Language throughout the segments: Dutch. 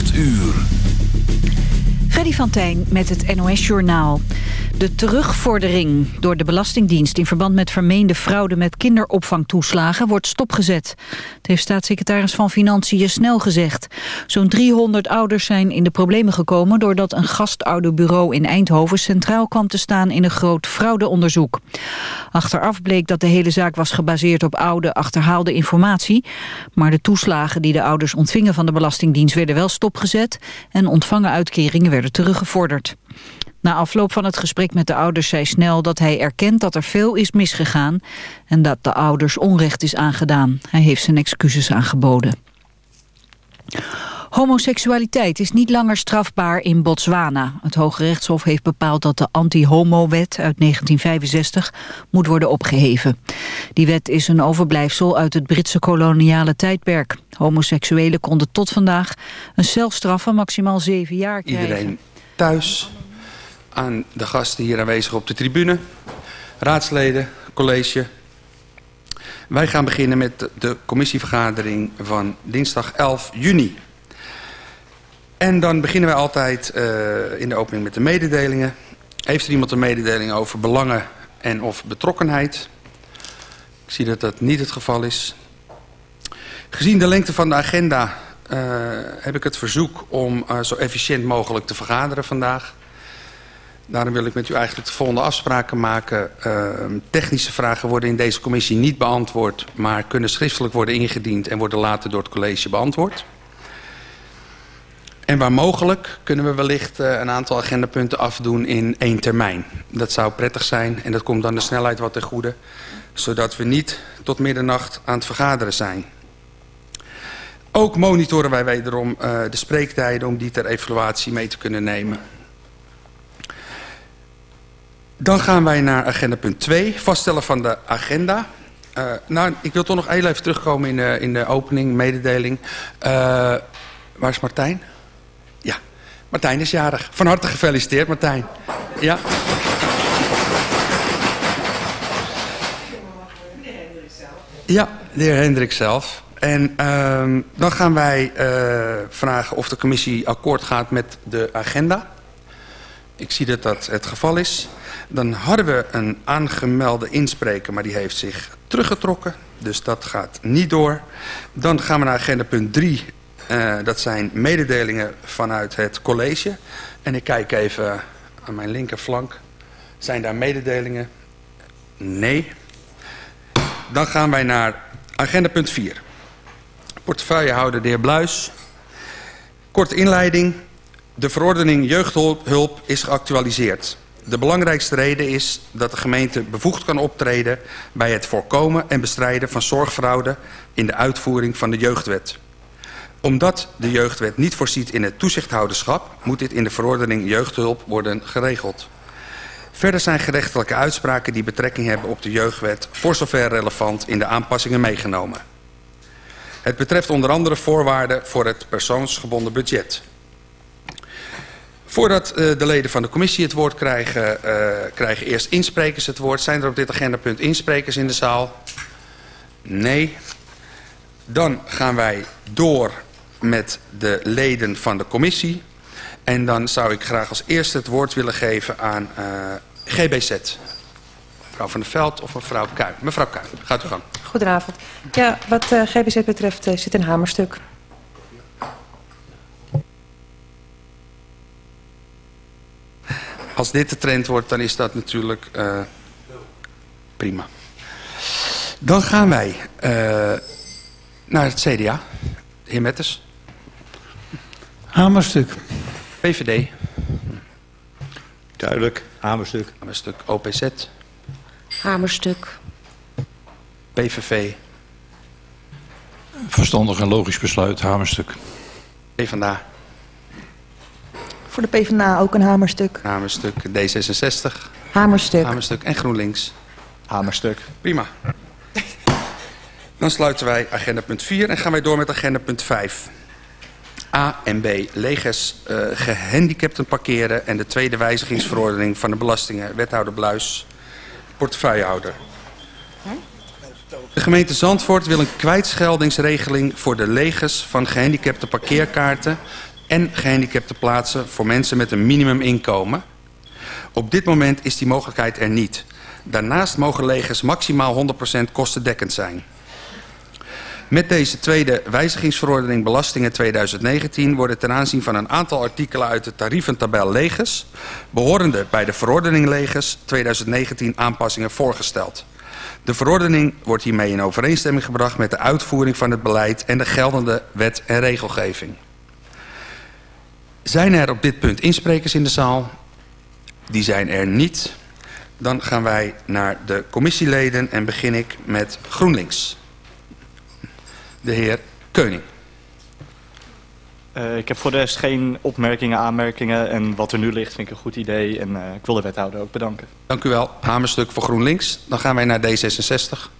8 uur. Freddy van Tijn met het NOS-journaal. De terugvordering door de Belastingdienst in verband met vermeende fraude met kinderopvangtoeslagen wordt stopgezet. Het heeft staatssecretaris van Financiën snel gezegd. Zo'n 300 ouders zijn in de problemen gekomen doordat een gastouderbureau in Eindhoven centraal kwam te staan in een groot fraudeonderzoek. Achteraf bleek dat de hele zaak was gebaseerd op oude achterhaalde informatie, maar de toeslagen die de ouders ontvingen van de Belastingdienst werden wel stopgezet en ontvangen uitkeringen werden teruggevorderd. Na afloop van het gesprek met de ouders zei Snel dat hij erkent dat er veel is misgegaan en dat de ouders onrecht is aangedaan. Hij heeft zijn excuses aangeboden. Homoseksualiteit is niet langer strafbaar in Botswana. Het Hoge Rechtshof heeft bepaald dat de anti-homo-wet uit 1965 moet worden opgeheven. Die wet is een overblijfsel uit het Britse koloniale tijdperk. Homoseksuelen konden tot vandaag een celstraf van maximaal zeven jaar krijgen. Iedereen thuis, aan de gasten hier aanwezig op de tribune, raadsleden, college. Wij gaan beginnen met de commissievergadering van dinsdag 11 juni. En dan beginnen wij altijd uh, in de opening met de mededelingen. Heeft er iemand een mededeling over belangen en of betrokkenheid? Ik zie dat dat niet het geval is. Gezien de lengte van de agenda uh, heb ik het verzoek om uh, zo efficiënt mogelijk te vergaderen vandaag. Daarom wil ik met u eigenlijk de volgende afspraken maken. Uh, technische vragen worden in deze commissie niet beantwoord... maar kunnen schriftelijk worden ingediend en worden later door het college beantwoord. En waar mogelijk kunnen we wellicht uh, een aantal agendapunten afdoen in één termijn. Dat zou prettig zijn en dat komt dan de snelheid wat ten goede. Zodat we niet tot middernacht aan het vergaderen zijn. Ook monitoren wij wederom uh, de spreektijden om die ter evaluatie mee te kunnen nemen. Dan gaan wij naar agenda punt 2, vaststellen van de agenda. Uh, nou, ik wil toch nog heel even terugkomen in de, in de opening, mededeling. Waar is Martijn? Martijn is jarig. Van harte gefeliciteerd, Martijn. Ja. Ja, de heer Hendrik zelf. En uh, dan gaan wij uh, vragen of de commissie akkoord gaat met de agenda. Ik zie dat dat het geval is. Dan hadden we een aangemelde inspreker, maar die heeft zich teruggetrokken. Dus dat gaat niet door. Dan gaan we naar agenda punt 3. Uh, dat zijn mededelingen vanuit het college. En ik kijk even aan mijn linkerflank. Zijn daar mededelingen? Nee. Dan gaan wij naar agenda punt 4. Portefeuillehouder de heer Bluis. Korte inleiding. De verordening jeugdhulp is geactualiseerd. De belangrijkste reden is dat de gemeente bevoegd kan optreden... bij het voorkomen en bestrijden van zorgfraude... in de uitvoering van de jeugdwet. Omdat de jeugdwet niet voorziet in het toezichthouderschap... moet dit in de verordening jeugdhulp worden geregeld. Verder zijn gerechtelijke uitspraken die betrekking hebben op de jeugdwet... voor zover relevant in de aanpassingen meegenomen. Het betreft onder andere voorwaarden voor het persoonsgebonden budget... Voordat uh, de leden van de commissie het woord krijgen, uh, krijgen eerst insprekers het woord. Zijn er op dit agendapunt insprekers in de zaal? Nee. Dan gaan wij door met de leden van de commissie. En dan zou ik graag als eerste het woord willen geven aan uh, GBZ. Mevrouw van der Veld of mevrouw Kuijn. Mevrouw Kuijn, gaat u gang. Goedenavond. Ja, wat uh, GBZ betreft uh, zit een hamerstuk. Als dit de trend wordt, dan is dat natuurlijk prima. Dan gaan wij naar het CDA. De heer Metters. Hamerstuk. PVD. Duidelijk. Hamerstuk. Hamerstuk. OPZ. Hamerstuk. PVV. Verstandig en logisch besluit. Hamerstuk. PvdA. Voor de PvdA ook een hamerstuk. Hamerstuk. D66. Hamerstuk. Hamerstuk. En GroenLinks. Hamerstuk. Prima. Dan sluiten wij agenda punt 4 en gaan wij door met agenda punt 5. A en B. Legers uh, gehandicapten parkeren en de tweede wijzigingsverordening van de belastingen. Wethouder Bluis, portefeuillehouder. De gemeente Zandvoort wil een kwijtscheldingsregeling voor de legers van gehandicapte parkeerkaarten en gehandicapte plaatsen voor mensen met een minimuminkomen. Op dit moment is die mogelijkheid er niet. Daarnaast mogen legers maximaal 100% kostendekkend zijn. Met deze tweede wijzigingsverordening belastingen 2019 worden ten aanzien van een aantal artikelen uit de tarieventabel legers, behorende bij de verordening legers 2019 aanpassingen voorgesteld. De verordening wordt hiermee in overeenstemming gebracht met de uitvoering van het beleid en de geldende wet en regelgeving. Zijn er op dit punt insprekers in de zaal? Die zijn er niet. Dan gaan wij naar de commissieleden en begin ik met GroenLinks. De heer Keuning. Uh, ik heb voor de rest geen opmerkingen, aanmerkingen. En wat er nu ligt vind ik een goed idee. En uh, ik wil de wethouder ook bedanken. Dank u wel. Hamerstuk voor GroenLinks. Dan gaan wij naar D66.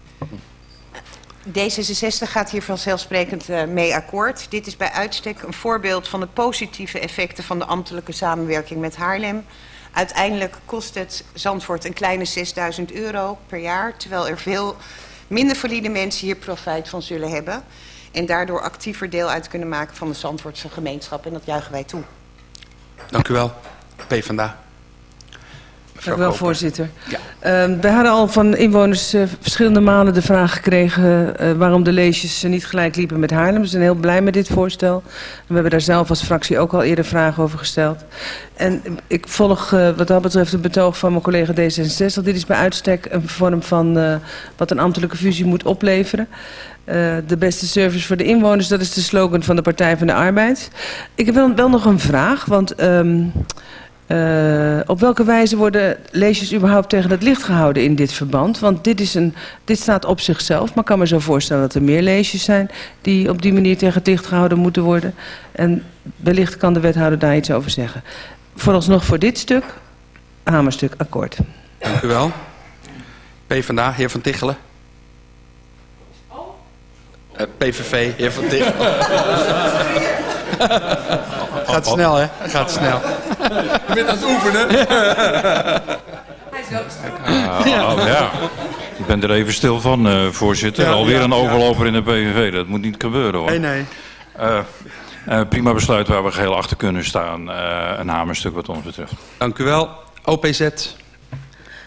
D66 gaat hier vanzelfsprekend uh, mee akkoord. Dit is bij uitstek een voorbeeld van de positieve effecten van de ambtelijke samenwerking met Haarlem. Uiteindelijk kost het Zandvoort een kleine 6000 euro per jaar, terwijl er veel minder valide mensen hier profijt van zullen hebben. En daardoor actiever deel uit kunnen maken van de Zandvoortse gemeenschap. En dat juichen wij toe. Dank u wel. Dank u wel, voorzitter. Ja. Uh, we hadden al van inwoners uh, verschillende malen de vraag gekregen uh, waarom de leesjes niet gelijk liepen met Haarlem. We zijn heel blij met dit voorstel. We hebben daar zelf als fractie ook al eerder vragen over gesteld. En ik volg wat dat betreft het betoog van mijn collega D66. Dit is bij uitstek een vorm van wat een ambtelijke fusie moet opleveren. Uh, de beste service voor de inwoners, dat is de slogan van de Partij van de Arbeid. Ik heb wel, wel nog een vraag, want um, uh, op welke wijze worden leesjes überhaupt tegen het licht gehouden in dit verband? Want dit, is een, dit staat op zichzelf, maar ik kan me zo voorstellen dat er meer leesjes zijn die op die manier tegen het licht gehouden moeten worden. En wellicht kan de wethouder daar iets over zeggen. Vooralsnog voor dit stuk, hamerstuk akkoord. Dank u wel. PvdA, heer Van Tichelen. Uh, PVV, heer Van Tichelen. Gaat snel, hè? Gaat snel. Je bent aan het oefenen. Hij is wel uh, oh, ja. Ik ben er even stil van, uh, voorzitter. Ja, Alweer ja, een overloper in de PVV. Dat moet niet gebeuren, hoor. Nee, nee. Uh, prima besluit waar we geheel achter kunnen staan. een hamerstuk wat ons betreft. Dank u wel. OPZ.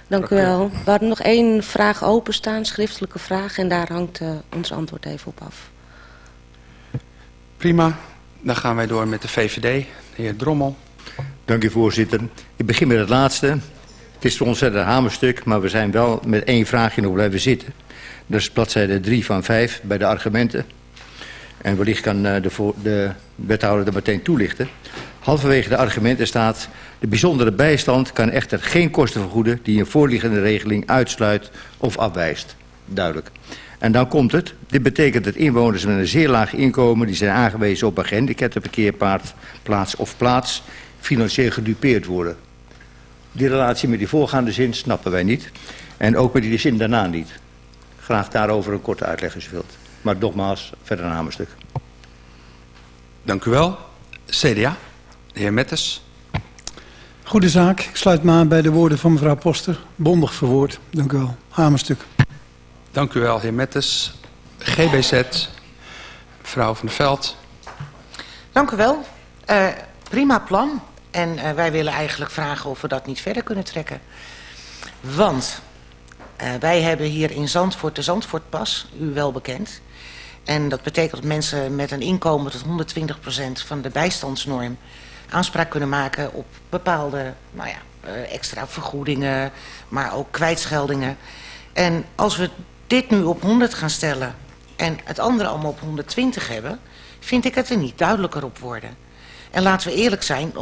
Dank u wel. We hadden nog één vraag openstaan, schriftelijke vraag. En daar hangt ons antwoord even op af. Prima. Dan gaan wij door met de VVD, de heer Drommel. Dank u voorzitter. Ik begin met het laatste. Het is voor ons een hamerstuk, maar we zijn wel met één vraagje nog blijven zitten. Dat is bladzijde 3 van 5 bij de argumenten. En wellicht kan de, de wethouder er meteen toelichten. Halverwege de argumenten staat... de bijzondere bijstand kan echter geen kosten vergoeden... die een voorliggende regeling uitsluit of afwijst. Duidelijk. En dan komt het. Dit betekent dat inwoners met een zeer laag inkomen... die zijn aangewezen op een gehandicapte parkeerplaats of plaats... financieel gedupeerd worden. Die relatie met die voorgaande zin snappen wij niet. En ook met die zin daarna niet. Graag daarover een korte uitleg als u wilt. Maar nogmaals, verder een hamerstuk. Dank u wel. CDA, de heer Metters. Goede zaak. Ik sluit me aan bij de woorden van mevrouw Poster. Bondig verwoord. Dank u wel. Hamerstuk. Dank u wel, heer Mettes. GBZ, mevrouw van der Veld. Dank u wel. Uh, prima plan. En uh, wij willen eigenlijk vragen of we dat niet verder kunnen trekken. Want uh, wij hebben hier in Zandvoort de Zandvoortpas, u wel bekend. En dat betekent dat mensen met een inkomen tot 120% van de bijstandsnorm... aanspraak kunnen maken op bepaalde nou ja, extra vergoedingen, maar ook kwijtscheldingen. En als we dit nu op 100 gaan stellen en het andere allemaal op 120 hebben, vind ik het er niet duidelijker op worden. En laten we eerlijk zijn, 100%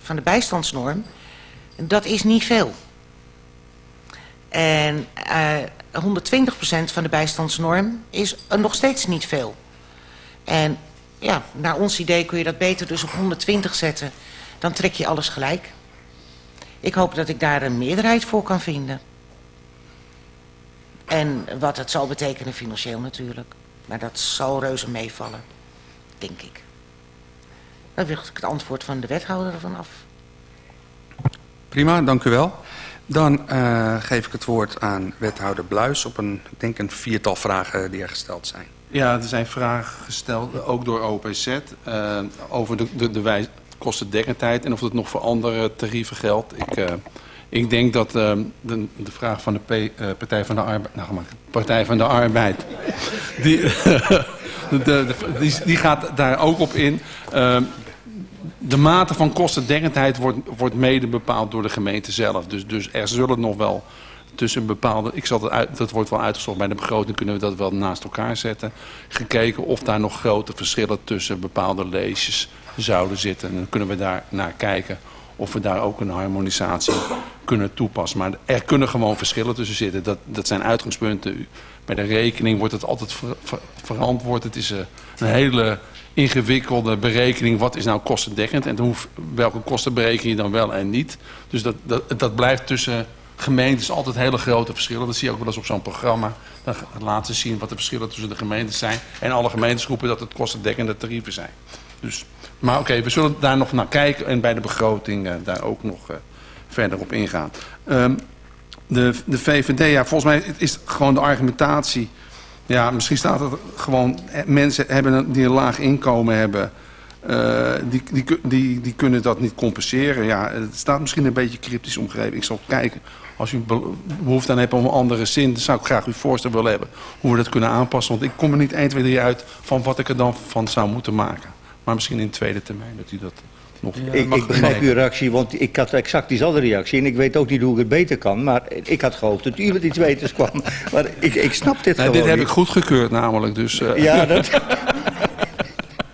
van de bijstandsnorm, dat is niet veel. En uh, eh, 120% van de bijstandsnorm is nog steeds niet veel. En ja, naar ons idee kun je dat beter dus op 120 zetten. Dan trek je alles gelijk. Ik hoop dat ik daar een meerderheid voor kan vinden. En wat het zal betekenen financieel natuurlijk. Maar dat zal reuze meevallen, denk ik. Dan wil ik het antwoord van de wethouder ervan af. Prima, dank u wel. Dan uh, geef ik het woord aan wethouder Bluis op een, ik denk een viertal vragen die er gesteld zijn. Ja, er zijn vragen gesteld, ook door OPZ, uh, over de, de, de kostendekkendheid en of het nog voor andere tarieven geldt. Ik, uh, ik denk dat uh, de, de, vraag van de P, Partij van de Arbeid, nou, Partij van de Arbeid, die, die, gaat daar ook op in. de mate van kostendekkendheid wordt, wordt mede bepaald door de gemeente zelf. Dus, dus er zullen nog wel tussen bepaalde... Ik zal dat, uit, dat wordt wel uitgezocht bij de begroting, kunnen we dat wel naast elkaar zetten. Gekeken of daar nog grote verschillen tussen bepaalde leesjes zouden zitten. En dan kunnen we daar naar kijken of we daar ook een harmonisatie kunnen toepassen. Maar er kunnen gewoon verschillen tussen zitten. Dat, dat zijn uitgangspunten. Bij de rekening wordt het altijd ver, ver, verantwoord. Het is een, een hele ingewikkelde berekening. Wat is nou kostendekkend en welke kosten bereken je dan wel en niet. Dus dat, dat, dat blijft tussen gemeentes altijd hele grote verschillen. Dat zie je ook wel eens op zo'n programma. Dan laten ze zien wat de verschillen tussen de gemeentes zijn. En alle gemeentes roepen dat het kostendekkende tarieven zijn. Dus, maar oké, we zullen daar nog naar kijken en bij de begroting uh, daar ook nog uh, verder op ingaan. Um, de, de VVD, ja, volgens mij is gewoon de argumentatie... Ja, misschien staat het gewoon... Mensen hebben die een laag inkomen hebben... Die, die, die, die kunnen dat niet compenseren. Ja, het staat misschien een beetje cryptisch omgegeven. Ik zal kijken als u behoefte aan hebt om een andere zin, dan zou ik graag uw voorstel willen hebben hoe we dat kunnen aanpassen. Want ik kom er niet 1, 2, 3 uit van wat ik er dan van zou moeten maken. Maar misschien in tweede termijn dat u dat nog ja, ik, ik begrijp uw reactie, want ik had exact diezelfde reactie. En ik weet ook niet hoe ik het beter kan. Maar ik had gehoopt dat u met iets beters kwam. Maar ik, ik snap dit nee, gewoon Dit heb niet. ik goedgekeurd namelijk. Dus, uh... Ja, dat...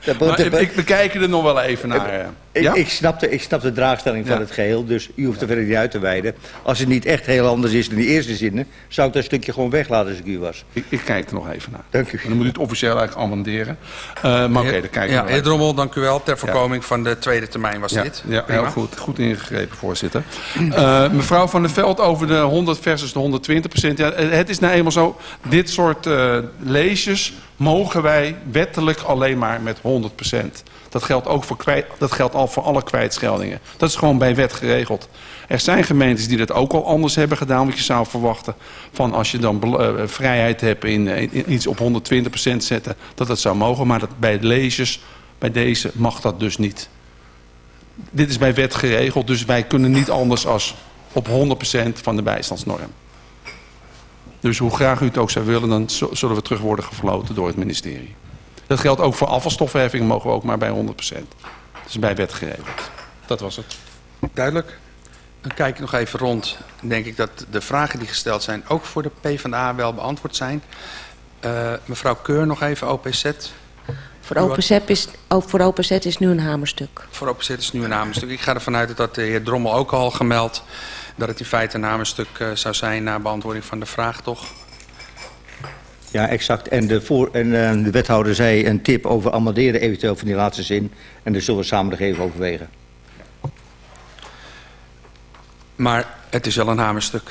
Maar ik, we kijken er nog wel even naar. Ik, ja? ik, snap, de, ik snap de draagstelling van ja. het geheel, dus u hoeft er verder niet uit te wijden. Als het niet echt heel anders is dan die eerste zinnen, zou ik dat stukje gewoon weglaten als ik u was. Ik, ik kijk er nog even naar. Dank u. En dan moet u het officieel eigenlijk amenderen. Uh, maar oké, okay, dan kijken ja, we Heer Drommel, dank u wel. Ter voorkoming ja. van de tweede termijn was ja. dit. Ja, Prima. heel goed. Goed ingegrepen, voorzitter. Uh, mevrouw Van der Veld over de 100 versus de 120 procent. Ja, het is nou eenmaal zo, dit soort uh, leesjes mogen wij wettelijk alleen maar met 100 procent. Dat geldt, ook voor dat geldt al voor alle kwijtscheldingen. Dat is gewoon bij wet geregeld. Er zijn gemeentes die dat ook al anders hebben gedaan. Wat je zou verwachten van als je dan uh, vrijheid hebt in, in, iets op 120% zetten. Dat dat zou mogen. Maar dat bij lezers, bij deze mag dat dus niet. Dit is bij wet geregeld. Dus wij kunnen niet anders als op 100% van de bijstandsnorm. Dus hoe graag u het ook zou willen, dan zullen we terug worden gefloten door het ministerie. Dat geldt ook voor afvalstoffenheffing, mogen we ook maar bij 100%. Dat is bij wet geregeld. Dat was het. Duidelijk. Dan kijk ik nog even rond. Dan denk ik dat de vragen die gesteld zijn ook voor de PvdA wel beantwoord zijn. Uh, mevrouw Keur nog even, OPZ. Voor OPZ, is, voor OPZ is nu een hamerstuk. Voor OPZ is nu een hamerstuk. Ik ga ervan uit dat de heer Drommel ook al gemeld... dat het in feite een hamerstuk uh, zou zijn na beantwoording van de vraag, toch? Ja, exact. En de, voor, en, uh, de wethouder zei een tip over amenderen eventueel van die laatste zin. En daar zullen we samen nog even overwegen. Maar het is wel een hamerstuk.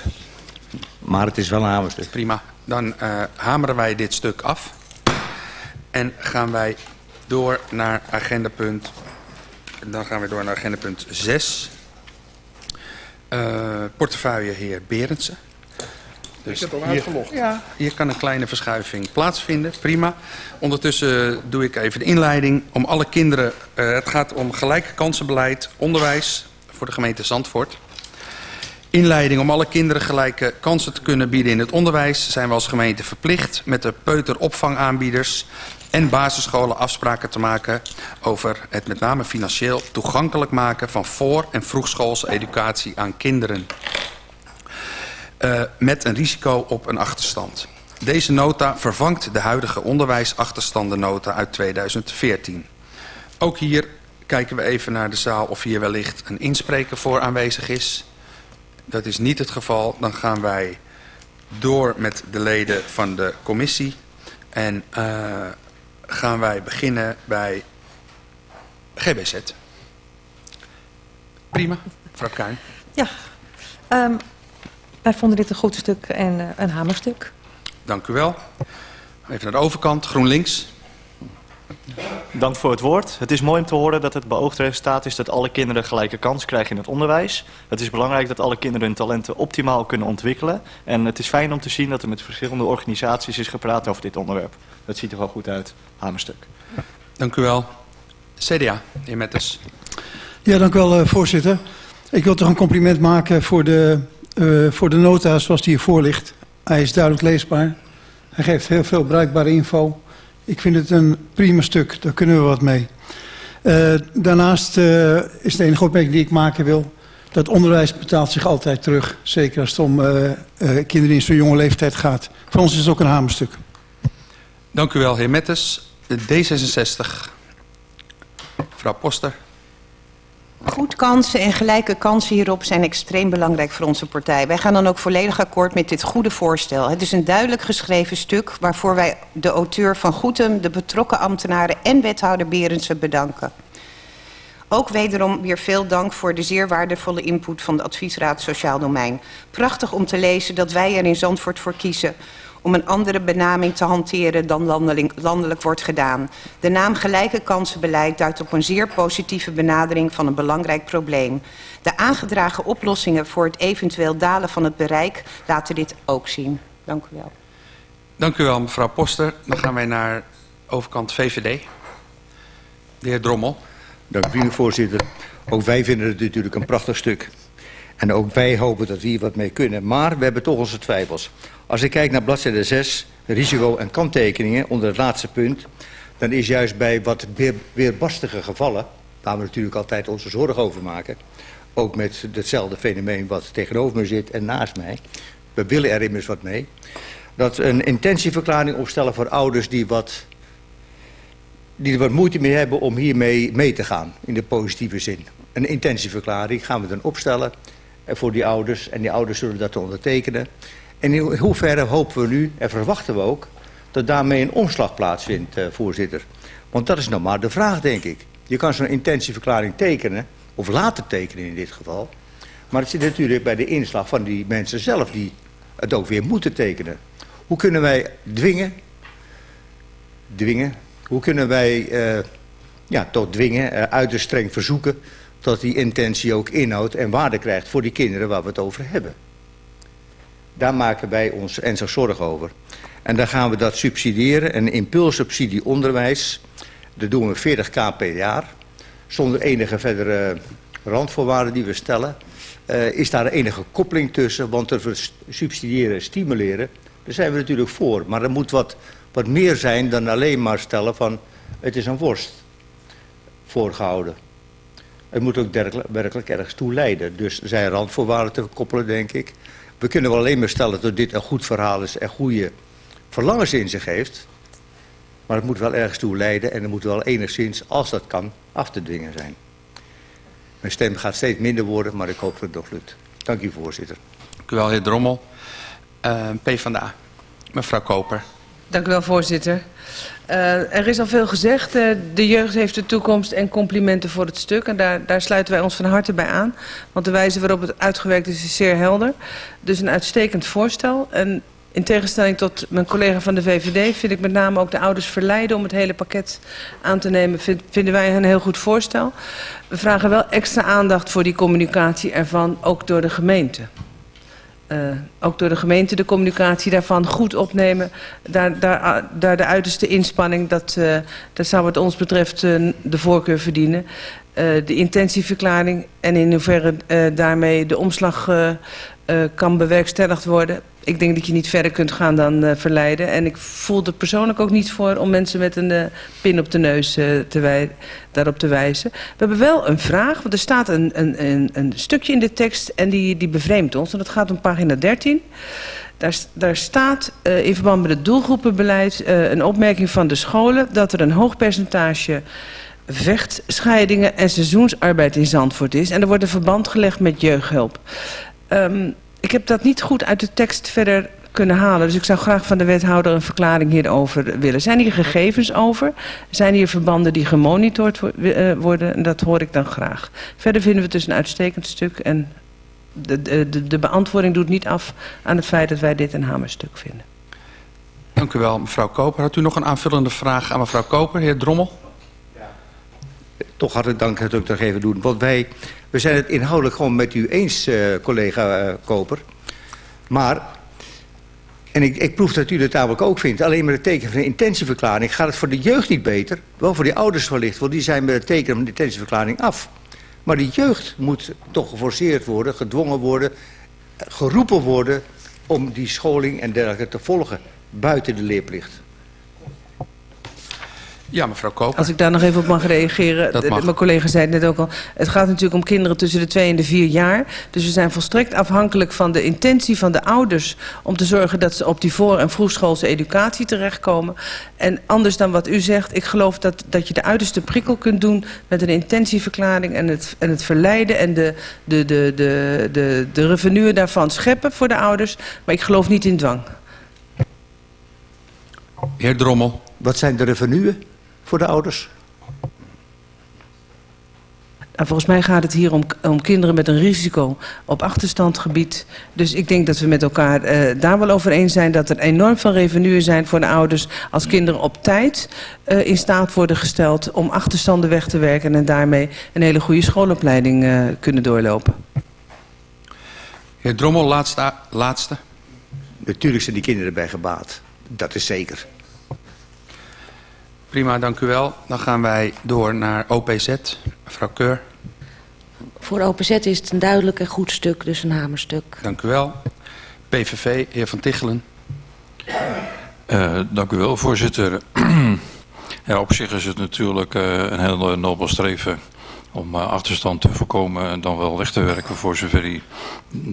Maar het is wel een hamerstuk. Prima. Dan uh, hameren wij dit stuk af. En gaan wij door naar agendapunt... Dan gaan we door naar agendapunt 6. Uh, portefeuille heer Berendsen. Dus ik heb al uitgelogd. Ja, hier kan een kleine verschuiving plaatsvinden. Prima. Ondertussen doe ik even de inleiding. Om alle kinderen, uh, het gaat om gelijke kansenbeleid, onderwijs voor de gemeente Zandvoort. Inleiding om alle kinderen gelijke kansen te kunnen bieden in het onderwijs... zijn we als gemeente verplicht met de peuteropvangaanbieders en basisscholen afspraken te maken... over het met name financieel toegankelijk maken van voor- en vroegschoolse educatie aan kinderen. Uh, met een risico op een achterstand. Deze nota vervangt de huidige onderwijsachterstandennota uit 2014. Ook hier kijken we even naar de zaal of hier wellicht een inspreker voor aanwezig is. Dat is niet het geval. Dan gaan wij door met de leden van de commissie. En uh, gaan wij beginnen bij GBZ. Prima, mevrouw Kuin. Ja, um, wij vonden dit een goed stuk en uh, een hamerstuk. Dank u wel. Even naar de overkant, GroenLinks. dank voor het woord. Het is mooi om te horen dat het beoogde resultaat is dat alle kinderen gelijke kans krijgen in het onderwijs. Het is belangrijk dat alle kinderen hun talenten optimaal kunnen ontwikkelen. En het is fijn om te zien dat er met verschillende organisaties is gepraat over dit onderwerp. Dat ziet er wel goed uit. Hamerstuk. Dank u wel. CDA, heer Metters. Ja, dank u wel, uh, voorzitter. Ik wil toch een compliment maken voor de, uh, voor de nota zoals die hiervoor ligt. Hij is duidelijk leesbaar. Hij geeft heel veel bruikbare info. Ik vind het een prima stuk, daar kunnen we wat mee. Uh, daarnaast uh, is de enige opmerking die ik maken wil... dat onderwijs betaalt zich altijd terug. Zeker als het om kinderen in zo'n jonge leeftijd gaat. Voor ons is het ook een hamerstuk. Dank u wel, heer Mettes. D66. Mevrouw Poster. Goed kansen en gelijke kansen hierop zijn extreem belangrijk voor onze partij. Wij gaan dan ook volledig akkoord met dit goede voorstel. Het is een duidelijk geschreven stuk waarvoor wij de auteur van Goetem, de betrokken ambtenaren en wethouder Berendsen bedanken. Ook wederom weer veel dank voor de zeer waardevolle input van de Adviesraad Sociaal Domein. Prachtig om te lezen dat wij er in Zandvoort voor kiezen om een andere benaming te hanteren dan landelijk, landelijk wordt gedaan. De naam gelijke kansenbeleid duidt op een zeer positieve benadering van een belangrijk probleem. De aangedragen oplossingen voor het eventueel dalen van het bereik laten dit ook zien. Dank u wel. Dank u wel, mevrouw Poster. Dan gaan wij naar overkant VVD. De heer Drommel. Dank u, voorzitter. Ook wij vinden het natuurlijk een prachtig stuk. En ook wij hopen dat we hier wat mee kunnen. Maar we hebben toch onze twijfels. Als ik kijk naar bladzijde 6, risico- en kanttekeningen, onder het laatste punt... dan is juist bij wat weer, weerbarstige gevallen... waar we natuurlijk altijd onze zorg over maken... ook met hetzelfde fenomeen wat tegenover me zit en naast mij... we willen er immers wat mee... dat een intentieverklaring opstellen voor ouders die wat die er wat moeite mee hebben om hiermee mee te gaan, in de positieve zin. Een intentieverklaring gaan we dan opstellen voor die ouders. En die ouders zullen dat ondertekenen. En in hoeverre hopen we nu, en verwachten we ook... dat daarmee een omslag plaatsvindt, uh, voorzitter. Want dat is nou maar de vraag, denk ik. Je kan zo'n intentieverklaring tekenen, of laten tekenen in dit geval. Maar het zit natuurlijk bij de inslag van die mensen zelf... die het ook weer moeten tekenen. Hoe kunnen wij dwingen... dwingen... hoe kunnen wij uh, ja, tot dwingen, uh, uiterst streng verzoeken dat die intentie ook inhoud en waarde krijgt voor die kinderen waar we het over hebben. Daar maken wij ons ernstig zorgen over. En dan gaan we dat subsidiëren, een impulssubsidie onderwijs. Dat doen we 40k per jaar. Zonder enige verdere randvoorwaarden die we stellen. Uh, is daar enige koppeling tussen, want er subsidiëren en stimuleren, daar zijn we natuurlijk voor. Maar er moet wat, wat meer zijn dan alleen maar stellen van het is een worst voorgehouden. Het moet ook werkelijk ergens toe leiden. Dus er zijn randvoorwaarden te koppelen, denk ik. We kunnen wel alleen maar stellen dat dit een goed verhaal is en goede verlangens in zich heeft. Maar het moet wel ergens toe leiden en er moet wel enigszins, als dat kan, af te dwingen zijn. Mijn stem gaat steeds minder worden, maar ik hoop dat het nog lukt. Dank u, voorzitter. Dank u wel, heer Drommel. Uh, PvdA, mevrouw Koper. Dank u wel, voorzitter. Uh, er is al veel gezegd. Uh, de jeugd heeft de toekomst en complimenten voor het stuk. En daar, daar sluiten wij ons van harte bij aan. Want de wijze waarop het uitgewerkt is, is zeer helder. Dus een uitstekend voorstel. En in tegenstelling tot mijn collega van de VVD... vind ik met name ook de ouders verleiden om het hele pakket aan te nemen. Vind, vinden wij een heel goed voorstel. We vragen wel extra aandacht voor die communicatie ervan, ook door de gemeente. Uh, ook door de gemeente de communicatie daarvan goed opnemen. Daar, daar, daar de uiterste inspanning, dat, uh, dat zou wat ons betreft uh, de voorkeur verdienen. de intentieverklaring en in hoeverre daarmee de omslag kan bewerkstelligd worden. Ik denk dat je niet verder kunt gaan dan uh, verleiden. En ik voel er persoonlijk ook niet voor om mensen met een uh, pin op de neus daarop te wijzen. We hebben wel een vraag, want er staat een, een, een, een stukje in de tekst en die, die bevreemdt ons. En dat gaat om pagina 13. Daar, staat in verband met het doelgroepenbeleid een opmerking van de scholen... dat er een hoog percentage vechtscheidingen en seizoensarbeid in Zandvoort is. En er wordt een verband gelegd met jeugdhulp. Um, ik heb dat niet goed uit de tekst verder kunnen halen. Dus ik zou graag van de wethouder een verklaring hierover willen. Zijn hier gegevens over? Zijn hier verbanden die gemonitord worden? En dat hoor ik dan graag. Verder vinden we het dus een uitstekend stuk. En de, de, de beantwoording doet niet af aan het feit dat wij dit een hamerstuk vinden. Dank u wel, mevrouw Koper. Had u nog een aanvullende vraag aan mevrouw Koper, heer Drommel? Toch hartelijk dank dat ik dat even doen. Want wij, we zijn het inhoudelijk gewoon met u eens, uh, collega uh, Koper. Maar, en ik, ik proef dat u dat namelijk ook vindt... alleen met het teken van een intentieverklaring gaat het voor de jeugd niet beter. Wel voor die ouders wellicht, want die zijn met het teken van de intentieverklaring af. Maar die jeugd moet toch geforceerd worden, gedwongen worden... geroepen worden om die scholing en dergelijke te volgen buiten de leerplicht. Ja, mevrouw Koper. Als ik daar nog even op mag reageren. Dat mag. Mijn collega zei het net ook al. Het gaat natuurlijk om kinderen tussen de twee en de vier jaar. Dus we zijn volstrekt afhankelijk van de intentie van de ouders... om te zorgen dat ze op die voor- en vroegschoolse educatie terechtkomen. En anders dan wat u zegt, ik geloof dat, dat je de uiterste prikkel kunt doen... met een intentieverklaring en het, en het verleiden... en de, de, de, de, de, de revenue daarvan scheppen voor de ouders. Maar ik geloof niet in dwang. Heer Drommel. Wat zijn de revenuen? Voor de ouders? Nou, volgens mij gaat het hier om, om kinderen met een risico op achterstandgebied. Dus ik denk dat we met elkaar uh, daar wel over eens zijn... dat er enorm veel revenuen zijn voor de ouders... als kinderen op tijd uh, in staat worden gesteld om achterstanden weg te werken... en daarmee een hele goede schoolopleiding uh, kunnen doorlopen. Heer Drommel, laatste, laatste. Natuurlijk zijn die kinderen bij gebaat. Dat is zeker. Prima, dank u wel. Dan gaan wij door naar OPZ. Mevrouw Keur. Voor OPZ is het een duidelijk en goed stuk, dus een hamerstuk. Dank u wel. PVV, heer Van Tichelen. Uh, dank u wel, voorzitter. ja, op zich is het natuurlijk uh, een heel nobel streven om uh, achterstand te voorkomen en dan wel weg te werken voor zover die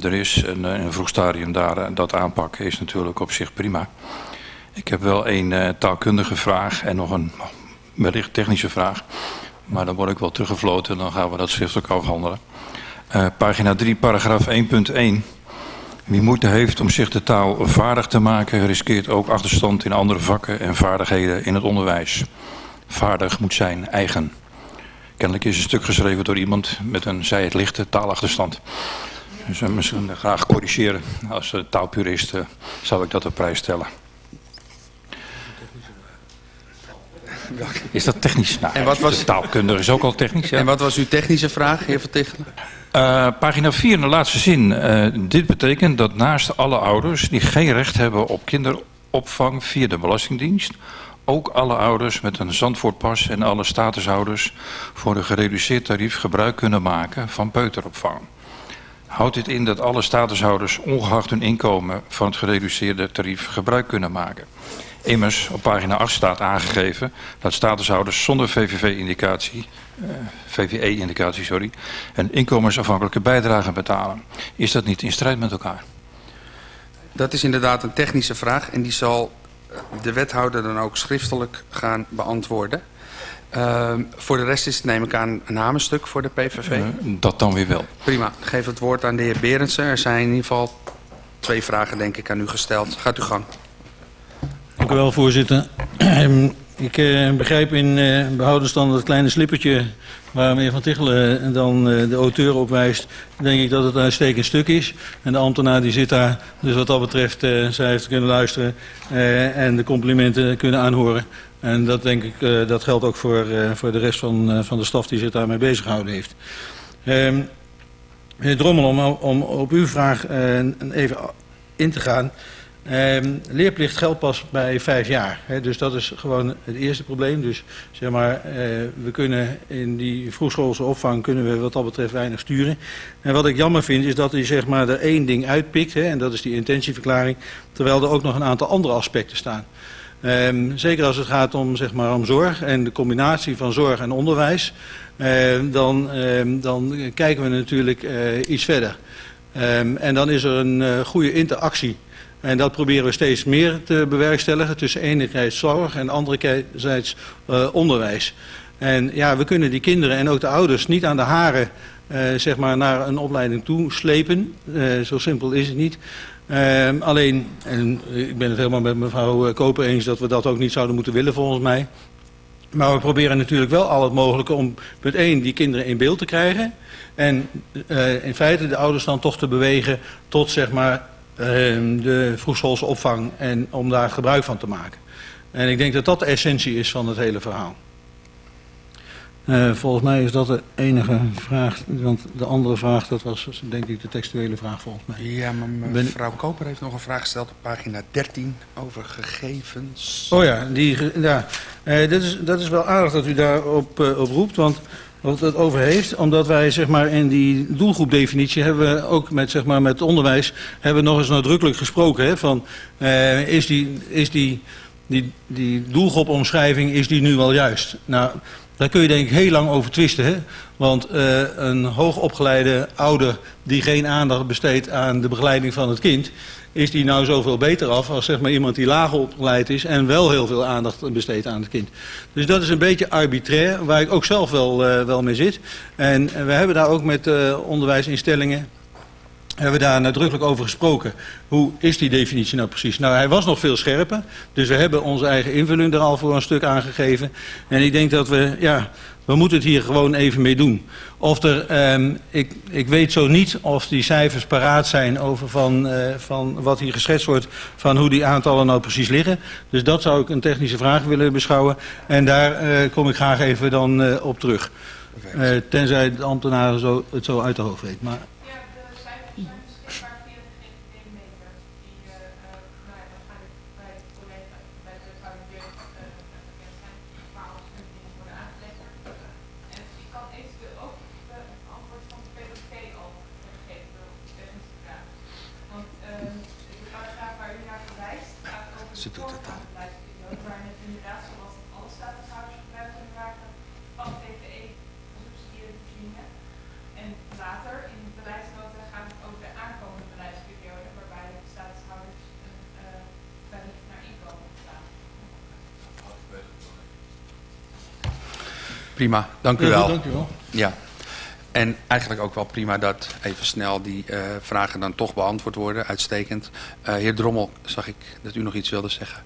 er is. En in een vroeg stadium daar, dat aanpakken is natuurlijk op zich prima. Ik heb wel een uh, taalkundige vraag en nog een wellicht technische vraag. Maar dan word ik wel teruggefloten en dan gaan we dat schriftelijk afhandelen. Uh, pagina 3, paragraaf 1.1. Wie moeite heeft om zich de taal vaardig te maken... riskeert ook achterstand in andere vakken en vaardigheden in het onderwijs. Vaardig moet zijn eigen. Kennelijk is een stuk geschreven door iemand met een, zij het lichte taalachterstand. Dus uh, misschien graag corrigeren. Als taalpurist zou ik dat op prijs stellen. Is dat technisch? Nou, en wat was... Taalkundige is ook al technisch. Ja. En wat was uw technische vraag, heer Van Tichelen? Uh, pagina 4 in de laatste zin. Uh, dit betekent dat naast alle ouders die geen recht hebben op kinderopvang via de Belastingdienst... ook alle ouders met een Zandvoortpas en alle statushouders... voor een gereduceerd tarief gebruik kunnen maken van peuteropvang. Houdt dit in dat alle statushouders ongeacht hun inkomen van het gereduceerde tarief gebruik kunnen maken? Immers, op pagina 8 staat aangegeven dat statushouders zonder VVV-indicatie, uh, VVE-indicatie, sorry, een inkomensafhankelijke bijdrage betalen. Is dat niet in strijd met elkaar? Dat is inderdaad een technische vraag en die zal de wethouder dan ook schriftelijk gaan beantwoorden. Uh, voor de rest is het neem ik aan een namenstuk voor de PVV. Uh, dat dan weer wel. Prima. Ik geef het woord aan de heer Berendsen. Er zijn in ieder geval twee vragen denk ik aan u gesteld. Gaat u gang. Dank u wel, voorzitter. Ehm, ik uh, begrijp in uh, behouden stand dat kleine slippertje waar meneer Van Tichelen dan uh, de auteur op wijst, denk ik dat het een uitstekend stuk is. En de ambtenaar die zit daar, dus wat dat betreft, zij heeft kunnen luisteren en de complimenten kunnen aanhoren. En dat denk ik, dat geldt ook voor, voor de rest van, van de staf die zich daarmee bezig gehouden heeft. Um, meneer Drommel, om, om op uw vraag even in te gaan... Um, leerplicht geldt pas bij vijf jaar. Hè, dus dat is gewoon het eerste probleem. Dus zeg maar, we kunnen in die vroegschoolse opvang kunnen we wat dat betreft weinig sturen. En wat ik jammer vind is dat hij zeg maar er één ding uitpikt. Hè, en dat is die intentieverklaring. Terwijl er ook nog een aantal andere aspecten staan. Um, zeker als het gaat om, zeg maar, om zorg en de combinatie van zorg en onderwijs. Uh, dan, uh, dan kijken we natuurlijk uh, iets verder. En dan is er een uh, goede interactie en dat proberen we steeds meer te bewerkstelligen tussen enerzijds zorg en anderzijds uh, onderwijs. En ja, we kunnen die kinderen en ook de ouders niet aan de haren zeg maar naar een opleiding toe slepen. Zo simpel is het niet. Uh, alleen, en ik ben het helemaal met mevrouw Koper eens dat we dat ook niet zouden moeten willen volgens mij. Maar we proberen natuurlijk wel al het mogelijke om met één die kinderen in beeld te krijgen. En uh, in feite de ouders dan toch te bewegen tot zeg maar Ehm, de vroegschoolse opvang en om daar gebruik van te maken. En ik denk dat dat de essentie is van het hele verhaal. Uh, volgens mij is dat de enige vraag, want de andere vraag, dat was denk ik de textuele vraag volgens mij. Ja, maar mevrouw ben... Koper heeft nog een vraag gesteld op pagina 13 over gegevens. Oh ja, die, ja. Uh, dat, is, dat is wel aardig dat u daarop uh, op roept, want wat het over heeft, omdat wij zeg maar, in die doelgroepdefinitie hebben we ook met, zeg maar, met onderwijs hebben we nog eens nadrukkelijk gesproken. Hè, van, uh, is die, is die, die, die doelgroepomschrijving is die nu wel juist? Nou, daar kun je denk ik heel lang over twisten. Hè? Want uh, een hoogopgeleide ouder die geen aandacht besteedt aan de begeleiding van het kind... is die nou zoveel beter af als zeg maar, iemand die laag opgeleid is... en wel heel veel aandacht besteedt aan het kind. Dus dat is een beetje arbitrair, waar ik ook zelf wel, uh, wel mee zit. En we hebben daar ook met uh, onderwijsinstellingen hebben we daar nadrukkelijk over gesproken. Hoe is die definitie nou precies? Nou, hij was nog veel scherper. Dus we hebben onze eigen invulling er al voor een stuk aangegeven. En ik denk dat we, ja, we moeten het hier gewoon even mee doen. Of er, eh, ik, ik weet zo niet of die cijfers paraat zijn over van, uh, van wat hier geschetst wordt, van hoe die aantallen nou precies liggen. Dus dat zou ik een technische vraag willen beschouwen. En daar uh, kom ik graag even dan op terug. tenzij de ambtenaar zo, het zo uit de hoofd weet. Maar... Ze doet het al. Net inderdaad, zoals alle statushouders gebruikt kunnen maken van VVE gesubsidieerde voorzieningen. En later in de beleidsnota gaat het over de aankomende beleidsperiode, waarbij de statushouders een uh, tarief naar inkomen betalen. Prima, dank u Ja, wel. dank u wel. Ja. En eigenlijk ook wel prima dat even snel die uh, vragen dan toch beantwoord worden. Uitstekend. Uh, heer Drommel, zag ik dat u nog iets wilde zeggen.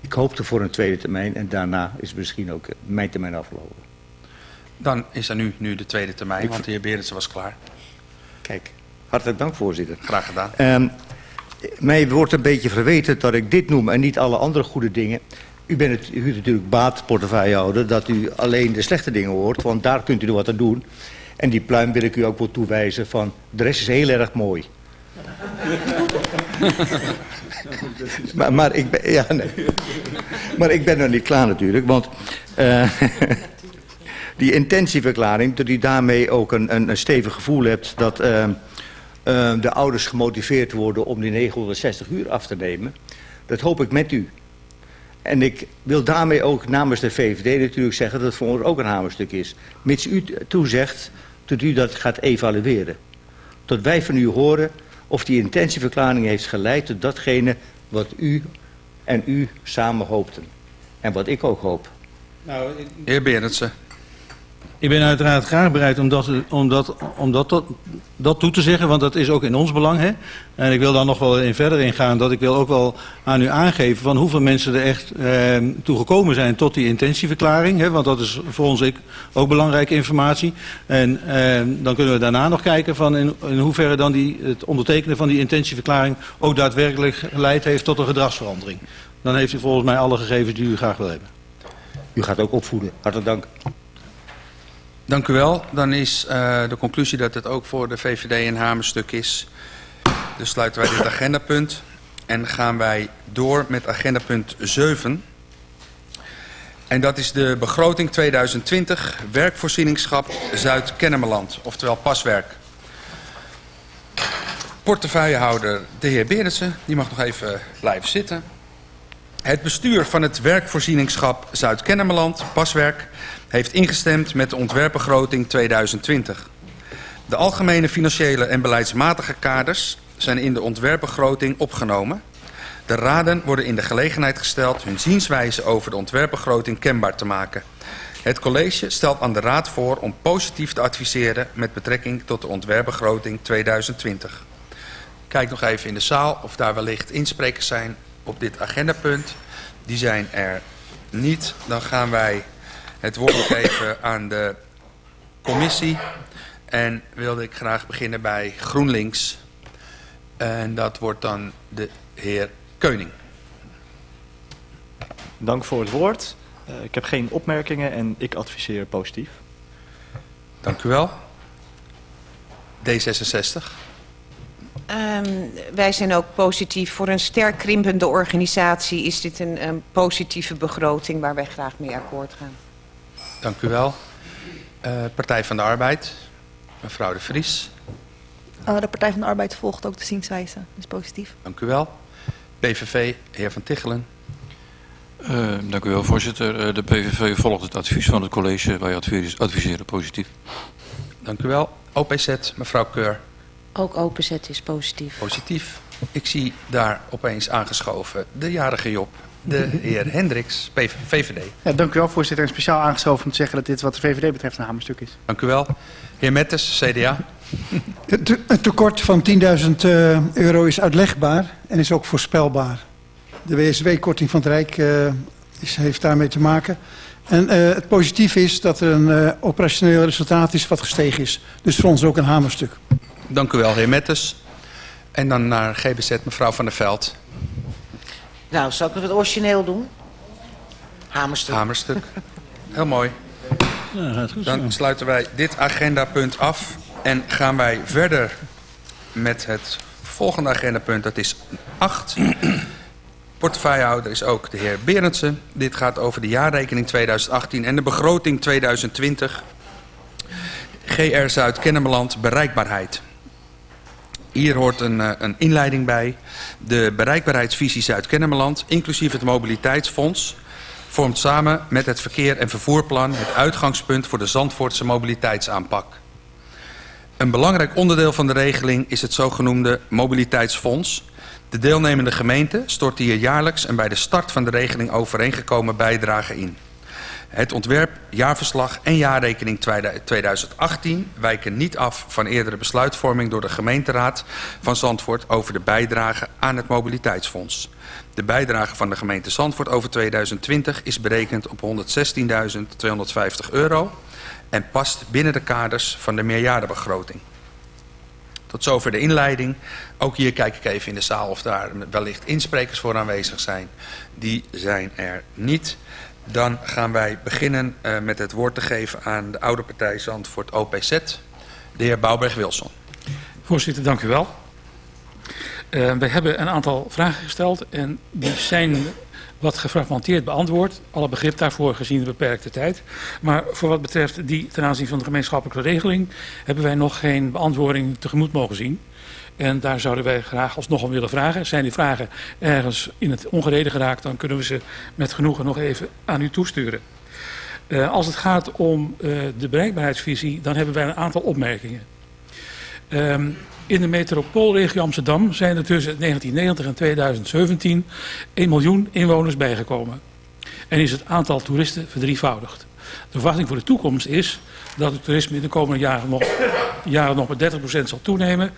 Ik hoopte voor een tweede termijn en daarna is misschien ook mijn termijn afgelopen. Dan is er nu, nu de tweede termijn, want de heer Berendsen was klaar. Kijk, hartelijk dank voorzitter. Graag gedaan. Um, mij wordt een beetje verweten dat ik dit noem en niet alle andere goede dingen. U bent het, u natuurlijk baatportefeuillehouder dat u alleen de slechte dingen hoort, want daar kunt u er wat aan doen. En die pluim wil ik u ook wel toewijzen van, de rest is heel erg mooi. maar, maar, ik ben, ja, nee. maar ik ben nog niet klaar natuurlijk, want uh, die intentieverklaring, dat u daarmee ook een, een, een stevig gevoel hebt dat uh, uh, de ouders gemotiveerd worden om die 960 uur af te nemen, dat hoop ik met u. En ik wil daarmee ook namens de VVD natuurlijk zeggen dat het voor ons ook een hamerstuk is. Mits u toezegt dat u dat gaat evalueren. Tot wij van u horen of die intentieverklaring heeft geleid tot datgene wat u en u samen hoopten. En wat ik ook hoop. Nou, ik... Heer Berendsen. Ik ben uiteraard graag bereid om, dat, om, dat, om dat, dat, dat toe te zeggen, want dat is ook in ons belang. Hè? En ik wil daar nog wel in verder in gaan, dat ik wil ook wel aan u aangeven van hoeveel mensen er echt eh, toe gekomen zijn tot die intentieverklaring. Hè? Want dat is voor ons ook belangrijke informatie. En eh, dan kunnen we daarna nog kijken van in, in hoeverre dan die, het ondertekenen van die intentieverklaring ook daadwerkelijk geleid heeft tot een gedragsverandering. Dan heeft u volgens mij alle gegevens die u graag wil hebben. U gaat ook opvoeden. Hartelijk dank. Dank u wel. Dan is uh, de conclusie dat het ook voor de VVD een hamerstuk is. Dus sluiten wij dit agendapunt. En gaan wij door met agendapunt 7. En dat is de begroting 2020, werkvoorzieningschap Zuid-Kennemerland, oftewel paswerk. Portefeuillehouder de heer Berendsen, die mag nog even blijven zitten. Het bestuur van het werkvoorzieningschap Zuid-Kennemerland, paswerk, heeft ingestemd met de ontwerpbegroting 2020. De algemene financiële en beleidsmatige kaders zijn in de ontwerpbegroting opgenomen. De raden worden in de gelegenheid gesteld hun zienswijze over de ontwerpbegroting kenbaar te maken. Het college stelt aan de raad voor om positief te adviseren met betrekking tot de ontwerpbegroting 2020. Kijk nog even in de zaal of daar wellicht insprekers zijn op dit agendapunt. Die zijn er niet. Dan gaan wij het woord geven aan de commissie. En wilde ik graag beginnen bij GroenLinks. En dat wordt dan de heer Keuning. Dank voor het woord. Uh, ik heb geen opmerkingen en ik adviseer positief. Dank u wel. D66. Um, wij zijn ook positief. Voor een sterk krimpende organisatie is dit een, een positieve begroting waar wij graag mee akkoord gaan. Dank u wel. Uh, Partij van de Arbeid, mevrouw de Vries. Uh, de Partij van de Arbeid volgt ook de zienswijze, dus positief. Dank u wel. PVV, heer Van Tichelen. Uh, dank u wel, voorzitter. de PVV volgt het advies van het college. Wij adviseren positief. Dank u wel. OPZ, mevrouw Keur. Ook openzet is positief. Positief. Ik zie daar opeens aangeschoven de jarige Job, de heer Hendricks, VVD. Ja, dank u wel, voorzitter. En speciaal aangeschoven om te zeggen dat dit wat de VVD betreft een hamerstuk is. Dank u wel. Heer Mettes, CDA. Het tekort van 10.000 uh, euro is uitlegbaar en is ook voorspelbaar. De WSW-korting van het Rijk uh, is, heeft daarmee te maken. En uh, het positieve is dat er een operationeel resultaat is wat gestegen is. Dus voor ons ook een hamerstuk. Dank u wel, heer Mettes. En dan naar GBZ, mevrouw Van der Veld. Nou, zal ik het origineel doen? Hamerstuk. Hamerstuk. Heel mooi. Ja, goed, dan sluiten wij dit agendapunt af en gaan wij verder met het volgende agendapunt. Dat is 8. Portefeuillehouder is ook de heer Berendsen. Dit gaat over de jaarrekening 2018 en de begroting 2020. GR Zuid-Kennemerland bereikbaarheid. Hier hoort een, eh, een inleiding bij. De bereikbaarheidsvisie Zuid-Kennemerland, inclusief het mobiliteitsfonds... vormt samen met het verkeer- en vervoerplan het uitgangspunt voor de Zandvoortse mobiliteitsaanpak. Een belangrijk onderdeel van de regeling is het zogenoemde mobiliteitsfonds. De deelnemende gemeente stort hier jaarlijks en bij de start van de regeling overeengekomen bijdrage in. Het ontwerp, jaarverslag en jaarrekening 2018 wijken niet af van eerdere besluitvorming door de gemeenteraad van Zandvoort over de bijdrage aan het mobiliteitsfonds. De bijdrage van de gemeente Zandvoort over 2020 is berekend op 116.250 euro en past binnen de kaders van de meerjarenbegroting. Tot zover de inleiding. Ook hier kijk ik even in de zaal of daar wellicht insprekers voor aanwezig zijn. Die zijn er niet. Dan gaan wij beginnen uh, met het woord te geven aan de oude partij Zandvoort OPZ, de heer Bouwberg-Wilson. Voorzitter, dank u wel. Uh, we hebben een aantal vragen gesteld en die zijn wat gefragmenteerd beantwoord. Alle begrip daarvoor gezien de beperkte tijd. Maar voor wat betreft die ten aanzien van de gemeenschappelijke regeling hebben wij nog geen beantwoording tegemoet mogen zien. En daar zouden wij graag alsnog om willen vragen. Zijn die vragen ergens in het ongereden geraakt, dan kunnen we ze met genoegen nog even aan u toesturen. Uh, als het gaat om uh, de bereikbaarheidsvisie, dan hebben wij een aantal opmerkingen. Um, in de metropoolregio Amsterdam zijn er tussen 1990 en 2017 1 miljoen inwoners bijgekomen. En is het aantal toeristen verdrievoudigd. De verwachting voor de toekomst is dat het toerisme in de komende jaren nog, jaren nog met 30% zal toenemen.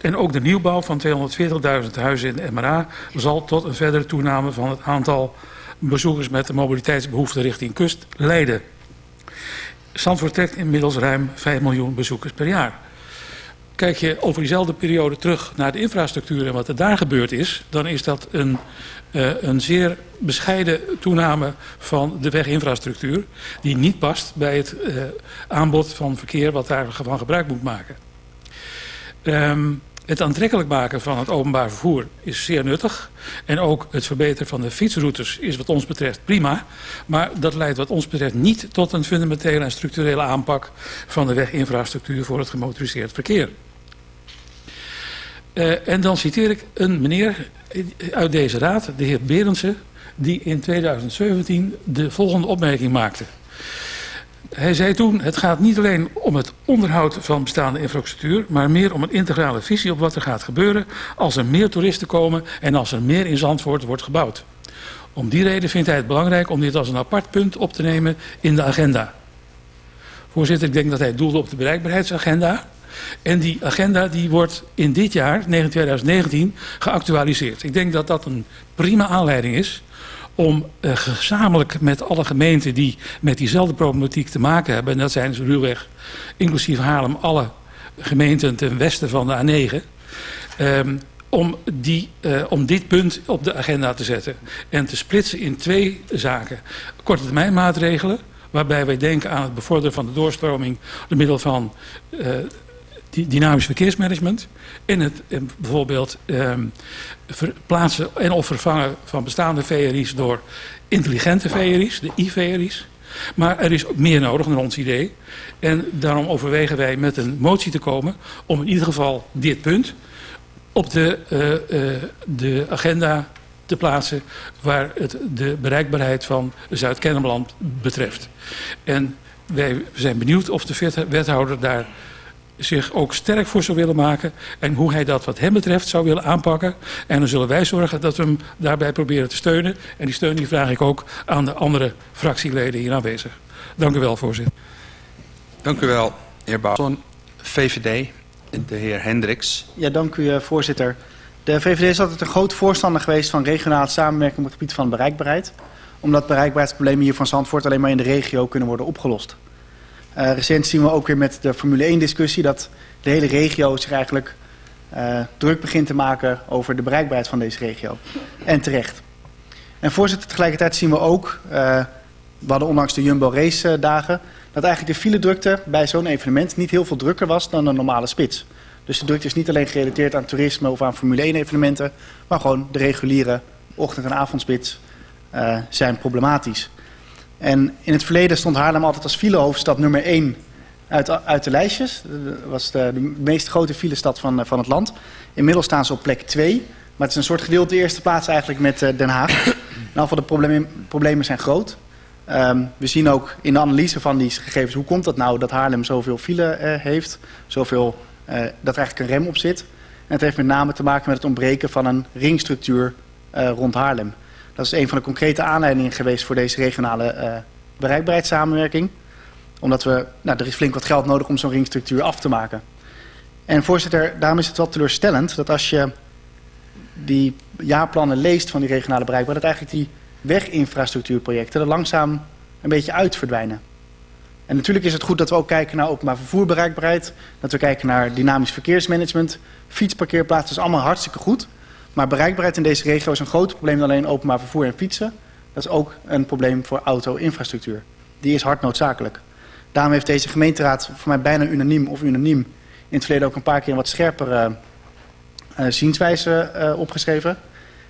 En ook de nieuwbouw van 240.000 huizen in MRA zal tot een verdere toename van het aantal bezoekers met de mobiliteitsbehoeften richting kust leiden. Zandvoort trekt inmiddels ruim 5 miljoen bezoekers per jaar. Kijk je over diezelfde periode terug naar de infrastructuur en wat er daar gebeurd is, dan is dat een, uh, een zeer bescheiden toename van de weginfrastructuur, die niet past bij het uh, aanbod van verkeer wat daarvan gebruik moet maken. Um, het aantrekkelijk maken van het openbaar vervoer is zeer nuttig. En ook het verbeteren van de fietsroutes is wat ons betreft prima. Maar dat leidt wat ons betreft niet tot een fundamentele en structurele aanpak van de weginfrastructuur voor het gemotoriseerd verkeer. Uh, en dan citeer ik een meneer uit deze raad, de heer Berendsen, die in 2017 de volgende opmerking maakte. Hij zei toen, het gaat niet alleen om het onderhoud van bestaande infrastructuur, maar meer om een integrale visie op wat er gaat gebeuren als er meer toeristen komen en als er meer in Zandvoort wordt gebouwd. Om die reden vindt hij het belangrijk om dit als een apart punt op te nemen in de agenda. Voorzitter, ik denk dat hij doelde op de bereikbaarheidsagenda. En die agenda die wordt in dit jaar, 2019, geactualiseerd. Ik denk dat dat een prima aanleiding is om uh, gezamenlijk met alle gemeenten die met diezelfde problematiek te maken hebben... en dat zijn dus ruwweg, inclusief Haarlem, alle gemeenten ten westen van de A9... Um, om, die, uh, om dit punt op de agenda te zetten. En te splitsen in twee zaken. Korte termijn maatregelen, waarbij wij denken aan het bevorderen van de doorstroming door middel van uh, dynamisch verkeersmanagement. En het en bijvoorbeeld um, verplaatsen en of vervangen van bestaande VRI's door intelligente VRI's, de i-VRI's. Maar er is meer nodig naar ons idee. En daarom overwegen wij met een motie te komen om in ieder geval dit punt op de, uh, uh, de agenda te plaatsen waar het de bereikbaarheid van Zuid-Kennemerland betreft. En wij zijn benieuwd of de wethouder daar zich ook sterk voor zou willen maken en hoe hij dat wat hem betreft zou willen aanpakken. En dan zullen wij zorgen dat we hem daarbij proberen te steunen. En die steun die vraag ik ook aan de andere fractieleden hier aanwezig. Dank u wel, voorzitter. Dank u wel, heer Bouwson. VVD, de heer Hendricks. Ja, dank u, eh, voorzitter. De VVD is altijd een groot voorstander geweest van regionale samenwerking op het gebied van bereikbaarheid. Omdat bereikbaarheidsproblemen hier van Zandvoort alleen maar in de regio kunnen worden opgelost. Uh, recent zien we ook weer met de Formule 1 discussie dat de hele regio zich eigenlijk uh, druk begint te maken over de bereikbaarheid van deze regio. En terecht. En voorzitter, tegelijkertijd zien we ook, uh, we hadden onlangs de Jumbo race dagen, dat eigenlijk de file drukte bij zo'n evenement niet heel veel drukker was dan een normale spits. Dus de drukte is niet alleen gerelateerd aan toerisme of aan Formule 1 evenementen, maar gewoon de reguliere ochtend- en avondspits zijn problematisch. En in het verleden stond Haarlem altijd als filehoofdstad nummer 1 uit, uit de lijstjes. Dat was de, de meest grote filestad van, van het land. Inmiddels staan ze op plek 2. Maar het is een soort gedeelte eerste plaats eigenlijk met uh, Den Haag. Ieder geval de problemen, zijn groot. Um, we zien ook in de analyse van die gegevens... hoe komt dat nou dat Haarlem zoveel file uh, heeft. Zoveel, dat er eigenlijk een rem op zit. En het heeft met name te maken met het ontbreken van een ringstructuur rond Haarlem. Dat is een van de concrete aanleidingen geweest voor deze regionale uh, bereikbaarheidssamenwerking. Omdat we, nou, er is flink wat geld nodig om zo'n ringstructuur af te maken. En voorzitter, daarom is het wel teleurstellend dat als je die jaarplannen leest van die regionale bereikbaarheid, dat eigenlijk die weginfrastructuurprojecten er langzaam een beetje uit verdwijnen. En natuurlijk is het goed dat we ook kijken naar openbaar vervoerbereikbaarheid, dat we kijken naar dynamisch verkeersmanagement, fietsparkeerplaatsen, is allemaal hartstikke goed. Maar bereikbaarheid in deze regio is een groter probleem dan alleen openbaar vervoer en fietsen. Dat is ook een probleem voor auto-infrastructuur. Die is hard noodzakelijk. Daarom heeft deze gemeenteraad voor mij bijna unaniem of unaniem in het verleden ook een paar keer een wat scherpere uh, zienswijze uh, opgeschreven.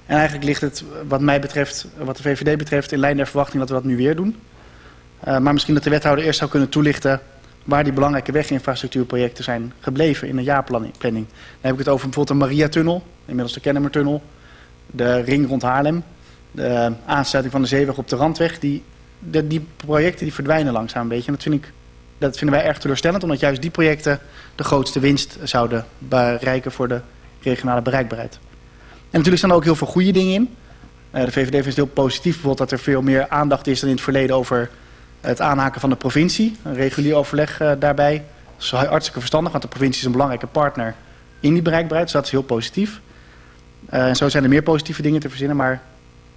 En eigenlijk ligt het wat mij betreft, wat de VVD betreft, in lijn der verwachting dat we dat nu weer doen. Maar misschien dat de wethouder eerst zou kunnen toelichten waar die belangrijke weginfrastructuurprojecten zijn gebleven in de jaarplanning. Dan heb ik het over bijvoorbeeld de Maria-tunnel, inmiddels de Kennemertunnel, de ring rond Haarlem, de aansluiting van de zeeweg op de Randweg. Die, die projecten die verdwijnen langzaam een beetje. En dat, vind ik, dat vinden wij erg teleurstellend, omdat juist die projecten de grootste winst zouden bereiken voor de regionale bereikbaarheid. En natuurlijk staan er ook heel veel goede dingen in. Uh, de VVD vindt het heel positief bijvoorbeeld dat er veel meer aandacht is dan in het verleden over het aanhaken van de provincie. Een regulier overleg uh, daarbij. Dat is hartstikke verstandig, want de provincie is een belangrijke partner in die bereikbaarheid. Dus dat is heel positief. Uh, en zo zijn er meer positieve dingen te verzinnen, maar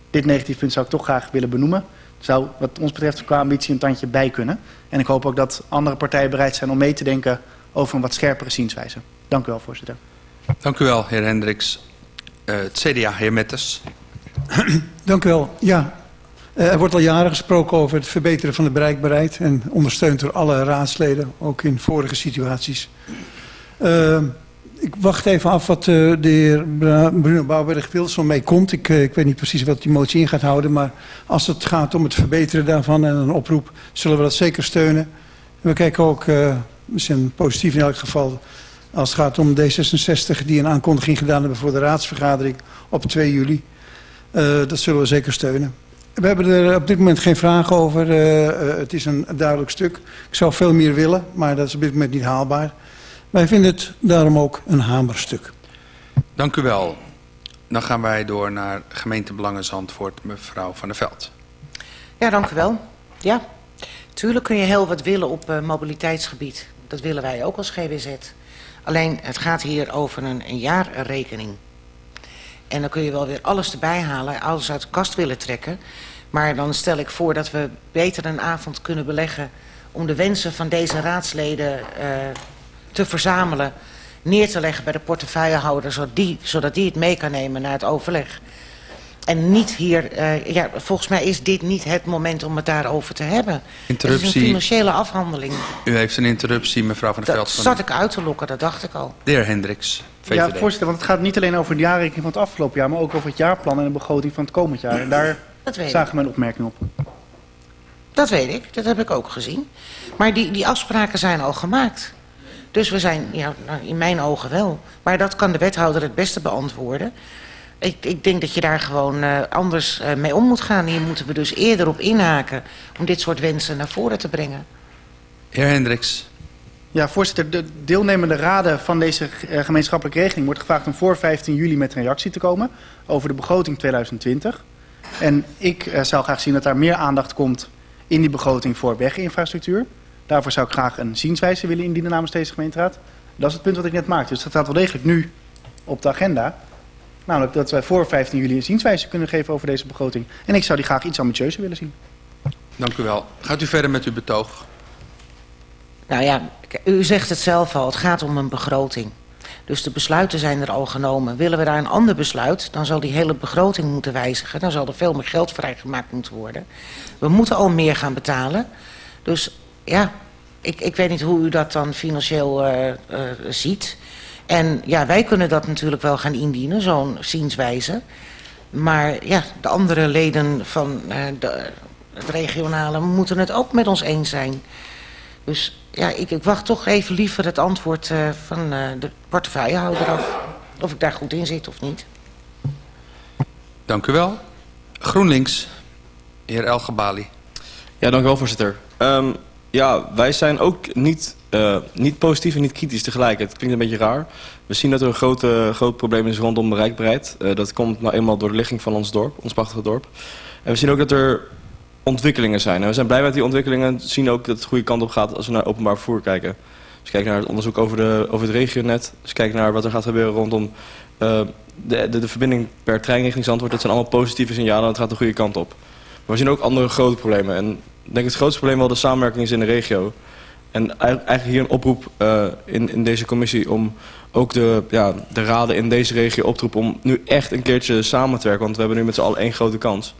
dit negatief punt zou ik toch graag willen benoemen. Zou wat ons betreft qua ambitie een tandje bij kunnen. En ik hoop ook dat andere partijen bereid zijn om mee te denken over een wat scherpere zienswijze. Dank u wel, voorzitter. Dank u wel, heer Hendricks. Uh, het CDA, heer Metters. Dank u wel. Ja, er wordt al jaren gesproken over het verbeteren van de bereikbaarheid. En ondersteund door alle raadsleden, ook in vorige situaties. Uh, ik wacht even af wat uh, de heer Bruno Bouwberg-Wilson mee komt. Ik, uh, ik weet niet precies wat die motie in gaat houden. Maar als het gaat om het verbeteren daarvan en een oproep, zullen we dat zeker steunen. We kijken ook, we zijn positief in elk geval, als het gaat om D66 die een aankondiging gedaan hebben voor de raadsvergadering op 2 juli. dat zullen we zeker steunen. We hebben er op dit moment geen vragen over. het is een duidelijk stuk. Ik zou veel meer willen, maar dat is op dit moment niet haalbaar. Wij vinden het daarom ook een hamerstuk. Dank u wel. Dan gaan wij door naar gemeentebelangen Zandvoort, mevrouw Van der Veld. Ja, dank u wel. Ja, tuurlijk kun je heel wat willen op uh, mobiliteitsgebied. Dat willen wij ook als GWZ. Alleen, het gaat hier over een, een jaarrekening. En dan kun je wel weer alles erbij halen, alles uit de kast willen trekken. Maar dan stel ik voor dat we beter een avond kunnen beleggen... om de wensen van deze raadsleden... Uh, te verzamelen neer te leggen bij de portefeuillehouder... Zodat die, zodat die het mee kan nemen naar het overleg. En niet hier... Uh, ja, volgens mij is dit niet het moment om het daarover te hebben. Interruptie. Het is een financiële afhandeling. U heeft een interruptie, mevrouw van der Veld. Dat zat ik uit te lokken, dat dacht ik al. De heer Hendricks, VVD. Ja, voorzitter, want het gaat niet alleen over de jaarrekening van het afgelopen jaar... maar ook over het jaarplan en de begroting van het komend jaar. En daar zagen een opmerking op. Dat weet ik, dat heb ik ook gezien. Maar die, die afspraken zijn al gemaakt. Dus we zijn, ja, nou, in mijn ogen wel. Maar dat kan de wethouder het beste beantwoorden. Ik, ik denk dat je daar gewoon uh, anders uh, mee om moet gaan. Hier moeten we dus eerder op inhaken om dit soort wensen naar voren te brengen. Heer Hendricks. Ja, voorzitter. De deelnemende raden van deze uh, gemeenschappelijke regeling wordt gevraagd om voor 15 juli met een reactie te komen over de begroting 2020. En ik zou graag zien dat daar meer aandacht komt in die begroting voor weginfrastructuur. Daarvoor zou ik graag een zienswijze willen indienen namens deze gemeenteraad. Dat is het punt wat ik net maakte. Dus dat staat wel degelijk nu op de agenda. Namelijk dat wij voor 15 juli een zienswijze kunnen geven over deze begroting. En ik zou die graag iets ambitieuzer willen zien. Dank u wel. Gaat u verder met uw betoog? Nou ja, u zegt het zelf al. Het gaat om een begroting. Dus de besluiten zijn er al genomen. Willen we daar een ander besluit, dan zal die hele begroting moeten wijzigen. Dan zal er veel meer geld vrijgemaakt moeten worden. We moeten al meer gaan betalen. Dus ja, ik, ik weet niet hoe u dat dan financieel uh, uh, ziet. En ja, wij kunnen dat natuurlijk wel gaan indienen, zo'n zienswijze. Maar ja, de andere leden van uh, de, het regionale moeten het ook met ons eens zijn. Dus ja, ik, ik wacht toch even liever het antwoord uh, van uh, de portefeuillehouder af. Of ik daar goed in zit of niet. Dank u wel. GroenLinks, heer Elgebali. Ja, dank u wel, voorzitter. Um, ja, wij zijn ook niet, uh, niet positief en niet kritisch tegelijk. Het klinkt een beetje raar. We zien dat er een grote, groot probleem is rondom bereikbaarheid. Uh, dat komt nou eenmaal door de ligging van ons dorp, ons prachtige dorp. En we zien ook dat er ontwikkelingen zijn. En we zijn blij met die ontwikkelingen. Zien ook dat het de goede kant op gaat als we naar openbaar vervoer kijken. Als je kijkt naar het onderzoek over, de, over het regionet. Als je kijkt naar wat er gaat gebeuren rondom uh, de, de, de, verbinding per trein richting Zandvoort. Dat zijn allemaal positieve signalen en het gaat de goede kant op. Maar we zien ook andere grote problemen. En ik denk het grootste probleem wel de samenwerking is in de regio. En eigenlijk hier een oproep uh, in, in deze commissie om ook de, ja, de raden in deze regio op te roepen om nu echt een keertje samen te werken. Want we hebben nu met z'n allen één grote kans.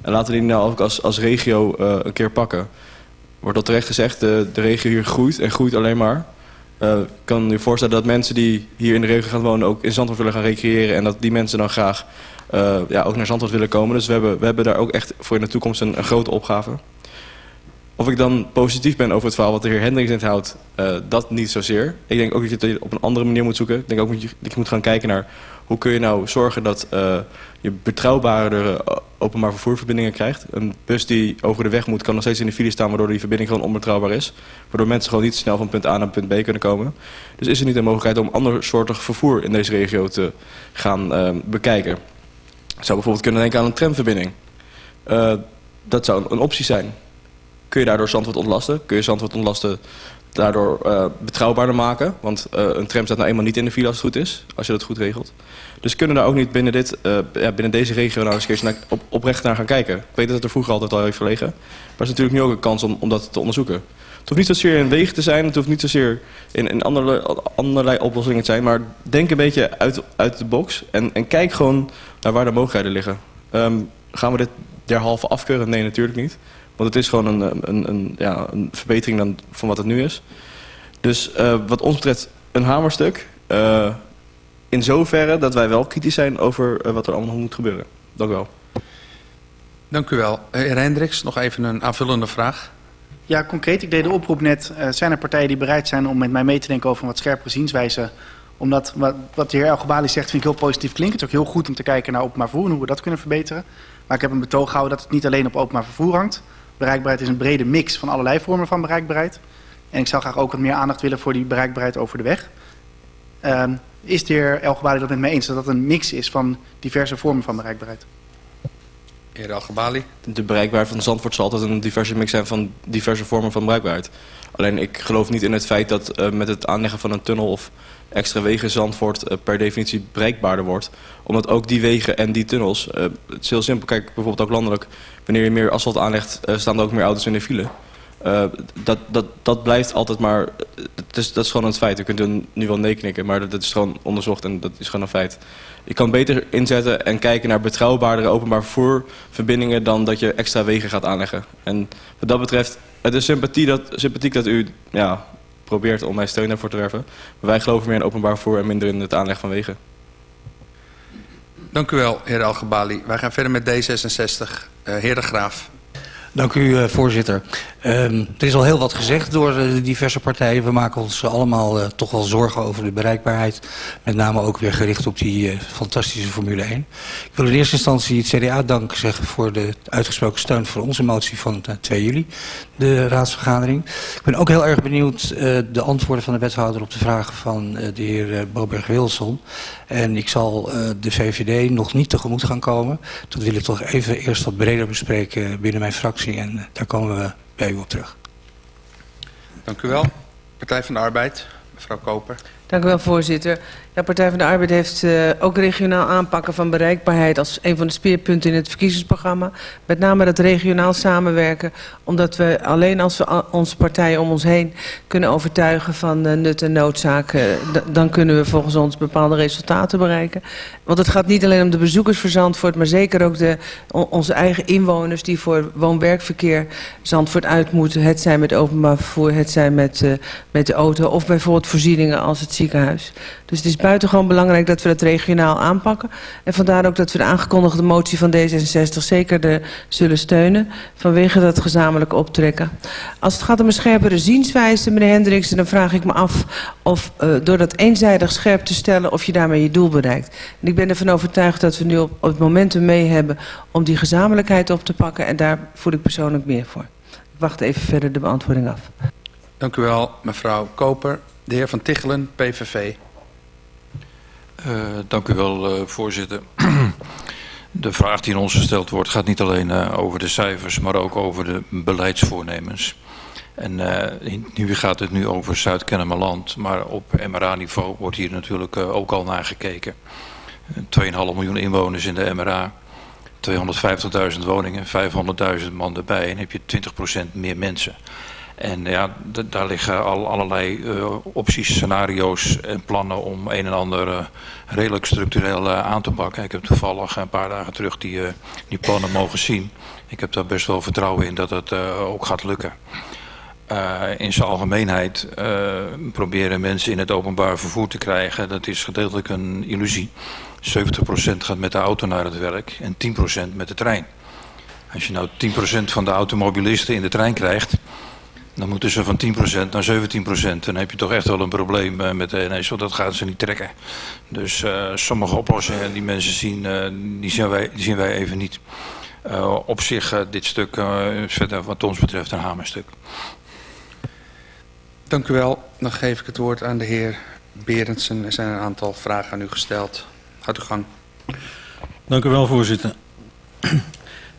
En laten we die nou ook als, als regio uh, een keer pakken. Wordt al terecht gezegd, de, regio hier groeit en groeit alleen maar. Uh, ik kan je voorstellen dat mensen die hier in de regio gaan wonen ook in Zandvoort willen gaan recreëren. En dat die mensen dan graag uh, ja, ook naar Zandvoort willen komen. Dus we hebben, we hebben daar ook echt voor in de toekomst een, grote opgave. Of ik dan positief ben over het verhaal wat de heer Hendricks net houdt, dat niet zozeer. Ik denk ook dat je het op een andere manier moet zoeken. Ik denk ook dat je moet gaan kijken naar hoe kun je nou zorgen dat uh, je betrouwbare openbaar vervoerverbindingen krijgt. Een bus die over de weg moet kan nog steeds in de file staan waardoor die verbinding gewoon onbetrouwbaar is. Waardoor mensen gewoon niet snel van punt A naar punt B kunnen komen. Dus is er niet een mogelijkheid om ander soortig vervoer in deze regio te gaan uh, bekijken. Ik zou bijvoorbeeld kunnen denken aan een tramverbinding. Uh, dat zou een optie zijn. Kun je daardoor Zandvoort ontlasten? Kun je Zandvoort ontlasten daardoor uh, betrouwbaarder maken? Want uh, een tram staat nou eenmaal niet in de file als het goed is, als je dat goed regelt. Dus kunnen daar ook niet binnen, dit, uh, ja, binnen deze regio nou eens naar, op, oprecht naar gaan kijken? Ik weet dat het er vroeger altijd al heeft verlegen. Maar het is natuurlijk nu ook een kans om, om dat te onderzoeken. Het hoeft niet zozeer in wegen te zijn, het hoeft niet zozeer in, in allerlei, allerlei oplossingen te zijn. Maar denk een beetje uit, uit de box en, en kijk gewoon naar waar de mogelijkheden liggen. Um, gaan we dit derhalve afkeuren? Nee, natuurlijk niet. Want het is gewoon een, een, een, ja, een verbetering dan van wat het nu is. Dus uh, wat ons betreft een hamerstuk. Uh, in zoverre dat wij wel kritisch zijn over uh, wat er allemaal moet gebeuren. Dank u wel. Dank u wel. Heer Hendricks, nog even een aanvullende vraag. Ja, concreet. Ik deed de oproep net. Uh, zijn er partijen die bereid zijn om met mij mee te denken over een wat scherpere zienswijze? Omdat wat, wat de heer Elgebali zegt vind ik heel positief klinken. Het is ook heel goed om te kijken naar openbaar vervoer en hoe we dat kunnen verbeteren. Maar ik heb een betoog gehouden dat het niet alleen op openbaar vervoer hangt. Bereikbaarheid is een brede mix van allerlei vormen van bereikbaarheid. En ik zou graag ook wat meer aandacht willen voor die bereikbaarheid over de weg. Uh, is de heer Elgebali dat met mij eens dat dat een mix is van diverse vormen van bereikbaarheid? Heer Elgebali. De bereikbaarheid van Zandvoort zal altijd een diverse mix zijn van diverse vormen van bereikbaarheid. Alleen ik geloof niet in het feit dat uh, met het aanleggen van een tunnel of extra wegen Zandvoort uh, per definitie bereikbaarder wordt. Omdat ook die wegen en die tunnels, uh, het is heel simpel, kijk bijvoorbeeld ook landelijk, wanneer je meer asfalt aanlegt, uh, staan er ook meer auto's in de file. Uh, dat, dat, dat blijft altijd maar, het is, dat is gewoon een feit. U kunt er nu wel nee knikken, maar dat, dat, is gewoon onderzocht en dat is gewoon een feit. Je kan beter inzetten en kijken naar betrouwbaardere openbaar vervoerverbindingen dan dat je extra wegen gaat aanleggen. En wat dat betreft, het is sympathie dat, sympathiek dat u ja, probeert om mij steun daarvoor te werven. Maar wij geloven meer in openbaar vervoer en minder in het aanleggen van wegen. Dank u wel, heer Algebali. Wij gaan verder met D66. Uh, heer De Graaf. Dank u, uh, voorzitter. Uh, er is al heel wat gezegd door de diverse partijen. We maken ons allemaal toch wel zorgen over de bereikbaarheid. Met name ook weer gericht op die fantastische Formule 1. Ik wil in eerste instantie het CDA dank zeggen voor de uitgesproken steun voor onze motie van 2 juli. De raadsvergadering. Ik ben ook heel erg benieuwd de antwoorden van de wethouder op de vragen van de heer Boberg-Wilson. En ik zal de VVD nog niet tegemoet gaan komen. Dat wil ik toch even eerst wat breder bespreken binnen mijn fractie. En daar komen we bij u op terug. Dank u wel. Partij van de Arbeid, mevrouw Koper. Dank u wel, voorzitter. Ja, Partij van de Arbeid heeft uh, ook regionaal aanpakken van bereikbaarheid als een van de speerpunten in het verkiezingsprogramma. Met name dat regionaal samenwerken, omdat we alleen als we onze partijen om ons heen kunnen overtuigen van uh, nut en noodzaak, uh, dan kunnen we volgens ons bepaalde resultaten bereiken. Want het gaat niet alleen om de bezoekers voor Zandvoort, maar zeker ook de, onze eigen inwoners die voor woon-werkverkeer Zandvoort uit moeten. Het zijn met openbaar vervoer, het zijn met, met de auto of bijvoorbeeld voorzieningen als het ziekenhuis. Dus het is buitengewoon belangrijk dat we dat regionaal aanpakken. En vandaar ook dat we de aangekondigde motie van D66 zeker de, zullen steunen. Vanwege dat gezamenlijk optrekken. Als het gaat om een scherpere zienswijze, meneer Hendricks, dan vraag ik me af of uh, door dat eenzijdig scherp te stellen of je daarmee je doel bereikt. Ik ben ervan overtuigd dat we nu op, op het momentum mee hebben om die gezamenlijkheid op te pakken. En daar voel ik persoonlijk meer voor. Ik wacht even verder de beantwoording af. Dank u wel, mevrouw Koper. De heer Van Tichelen, PVV. Uh, dank u wel, uh, voorzitter. de vraag die in ons gesteld wordt gaat niet alleen uh, over de cijfers, maar ook over de beleidsvoornemens. En nu gaat het nu over Zuid-Kennemerland, maar op MRA-niveau wordt hier natuurlijk ook al naar gekeken. 2,5 miljoen inwoners in de MRA, 250.000 woningen, 500.000 man erbij en heb je 20% meer mensen. En ja, daar liggen al allerlei uh, opties, scenario's en plannen om een en ander uh, redelijk structureel uh, aan te pakken. Ik heb toevallig een paar dagen terug die, die plannen mogen zien. Ik heb daar best wel vertrouwen in dat het ook gaat lukken. in zijn algemeenheid proberen mensen in het openbaar vervoer te krijgen. Dat is gedeeltelijk een illusie. 70% gaat met de auto naar het werk en 10% met de trein. Als je nou 10% van de automobilisten in de trein krijgt dan moeten ze van 10% naar 17%. Dan heb je toch echt wel een probleem uh, met de NS, want dat gaan ze niet trekken. Dus uh, sommige oplossingen die mensen zien, uh, die, zien wij, die zien wij even niet. op zich dit stuk is verder wat ons betreft een hamerstuk. Dank u wel. Dan geef ik het woord aan de heer Berendsen. Er zijn een aantal vragen aan u gesteld. Houd uw gang. Dank u wel, voorzitter.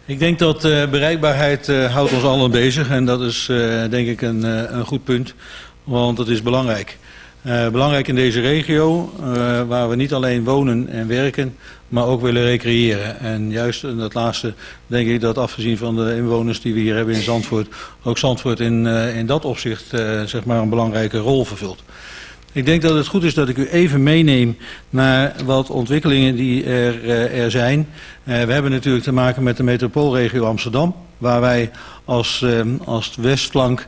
Ik denk dat uh, bereikbaarheid uh, houdt ons allen bezig en dat is uh, denk ik een, een, goed punt, want het is belangrijk. belangrijk in deze regio, waar we niet alleen wonen en werken, maar ook willen recreëren. En juist in dat laatste denk ik dat afgezien van de inwoners die we hier hebben in Zandvoort, ook Zandvoort in, in dat opzicht zeg maar een belangrijke rol vervult. Ik denk dat het goed is dat ik u even meeneem naar wat ontwikkelingen die er, uh, er zijn. Uh, we hebben natuurlijk te maken met de metropoolregio Amsterdam, waar wij als, uh, als westflank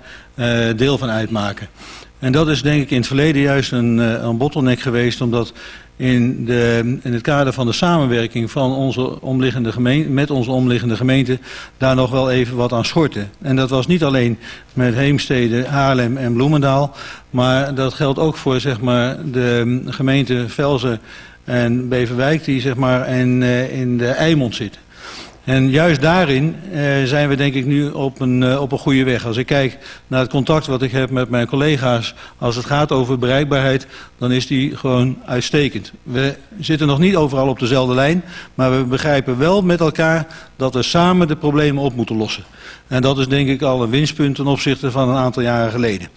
deel van uitmaken. En dat is denk ik in het verleden juist een, een bottleneck geweest, omdat in, de, in het kader van de samenwerking van onze omliggende gemeente, met onze omliggende gemeente daar nog wel even wat aan schorten. En dat was niet alleen met Heemstede, Haarlem en Bloemendaal, maar dat geldt ook voor zeg maar, de gemeente Velzen en Beverwijk die zeg maar, in, in de Eimond zitten. En juist daarin uh, zijn we denk ik nu op een, uh, op een goede weg. Als ik kijk naar het contact wat ik heb met mijn collega's als het gaat over bereikbaarheid, dan is die gewoon uitstekend. We zitten nog niet overal op dezelfde lijn, maar we begrijpen wel met elkaar dat we samen de problemen op moeten lossen. En dat is denk ik al een winstpunt ten opzichte van een aantal jaren geleden.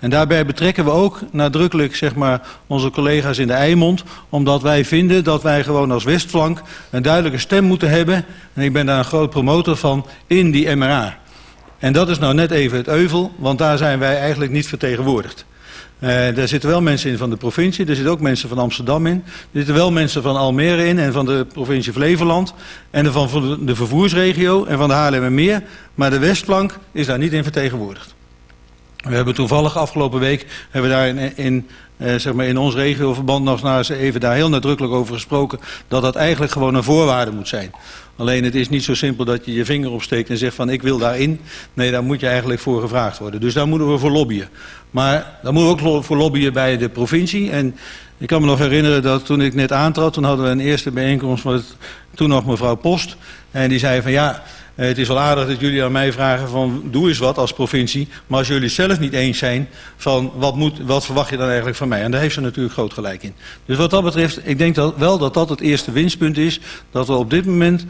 En daarbij betrekken we ook nadrukkelijk zeg maar, onze collega's in de Eimond, omdat wij vinden dat wij gewoon als Westflank een duidelijke stem moeten hebben. En ik ben daar een groot promotor van in die MRA. En dat is nou net even het euvel, want daar zijn wij eigenlijk niet vertegenwoordigd. Uh, daar zitten wel mensen in van de provincie, er zitten ook mensen van Amsterdam in. Er zitten wel mensen van Almere in en van de provincie Flevoland. En van de vervoersregio en van de Haarlemmermeer. Maar de Westplank is daar niet in vertegenwoordigd. We hebben toevallig afgelopen week hebben we daar in, in, uh, zeg maar in ons regioverband nog ze even daar heel nadrukkelijk over gesproken. Dat dat eigenlijk gewoon een voorwaarde moet zijn. Alleen het is niet zo simpel dat je je vinger opsteekt en zegt van ik wil daarin. Nee, daar moet je eigenlijk voor gevraagd worden. Dus daar moeten we voor lobbyen. Maar daar moeten we ook voor lobbyen bij de provincie. En ik kan me nog herinneren dat toen ik net aantrad, toen hadden we een eerste bijeenkomst met toen nog mevrouw Post. En die zei van ja, het is wel aardig dat jullie aan mij vragen van doe eens wat als provincie. Maar als jullie zelf niet eens zijn van wat, moet, wat verwacht je dan eigenlijk van mij. En daar heeft ze natuurlijk groot gelijk in. Dus wat dat betreft, ik denk dat wel dat dat het eerste winstpunt is. Dat we op dit moment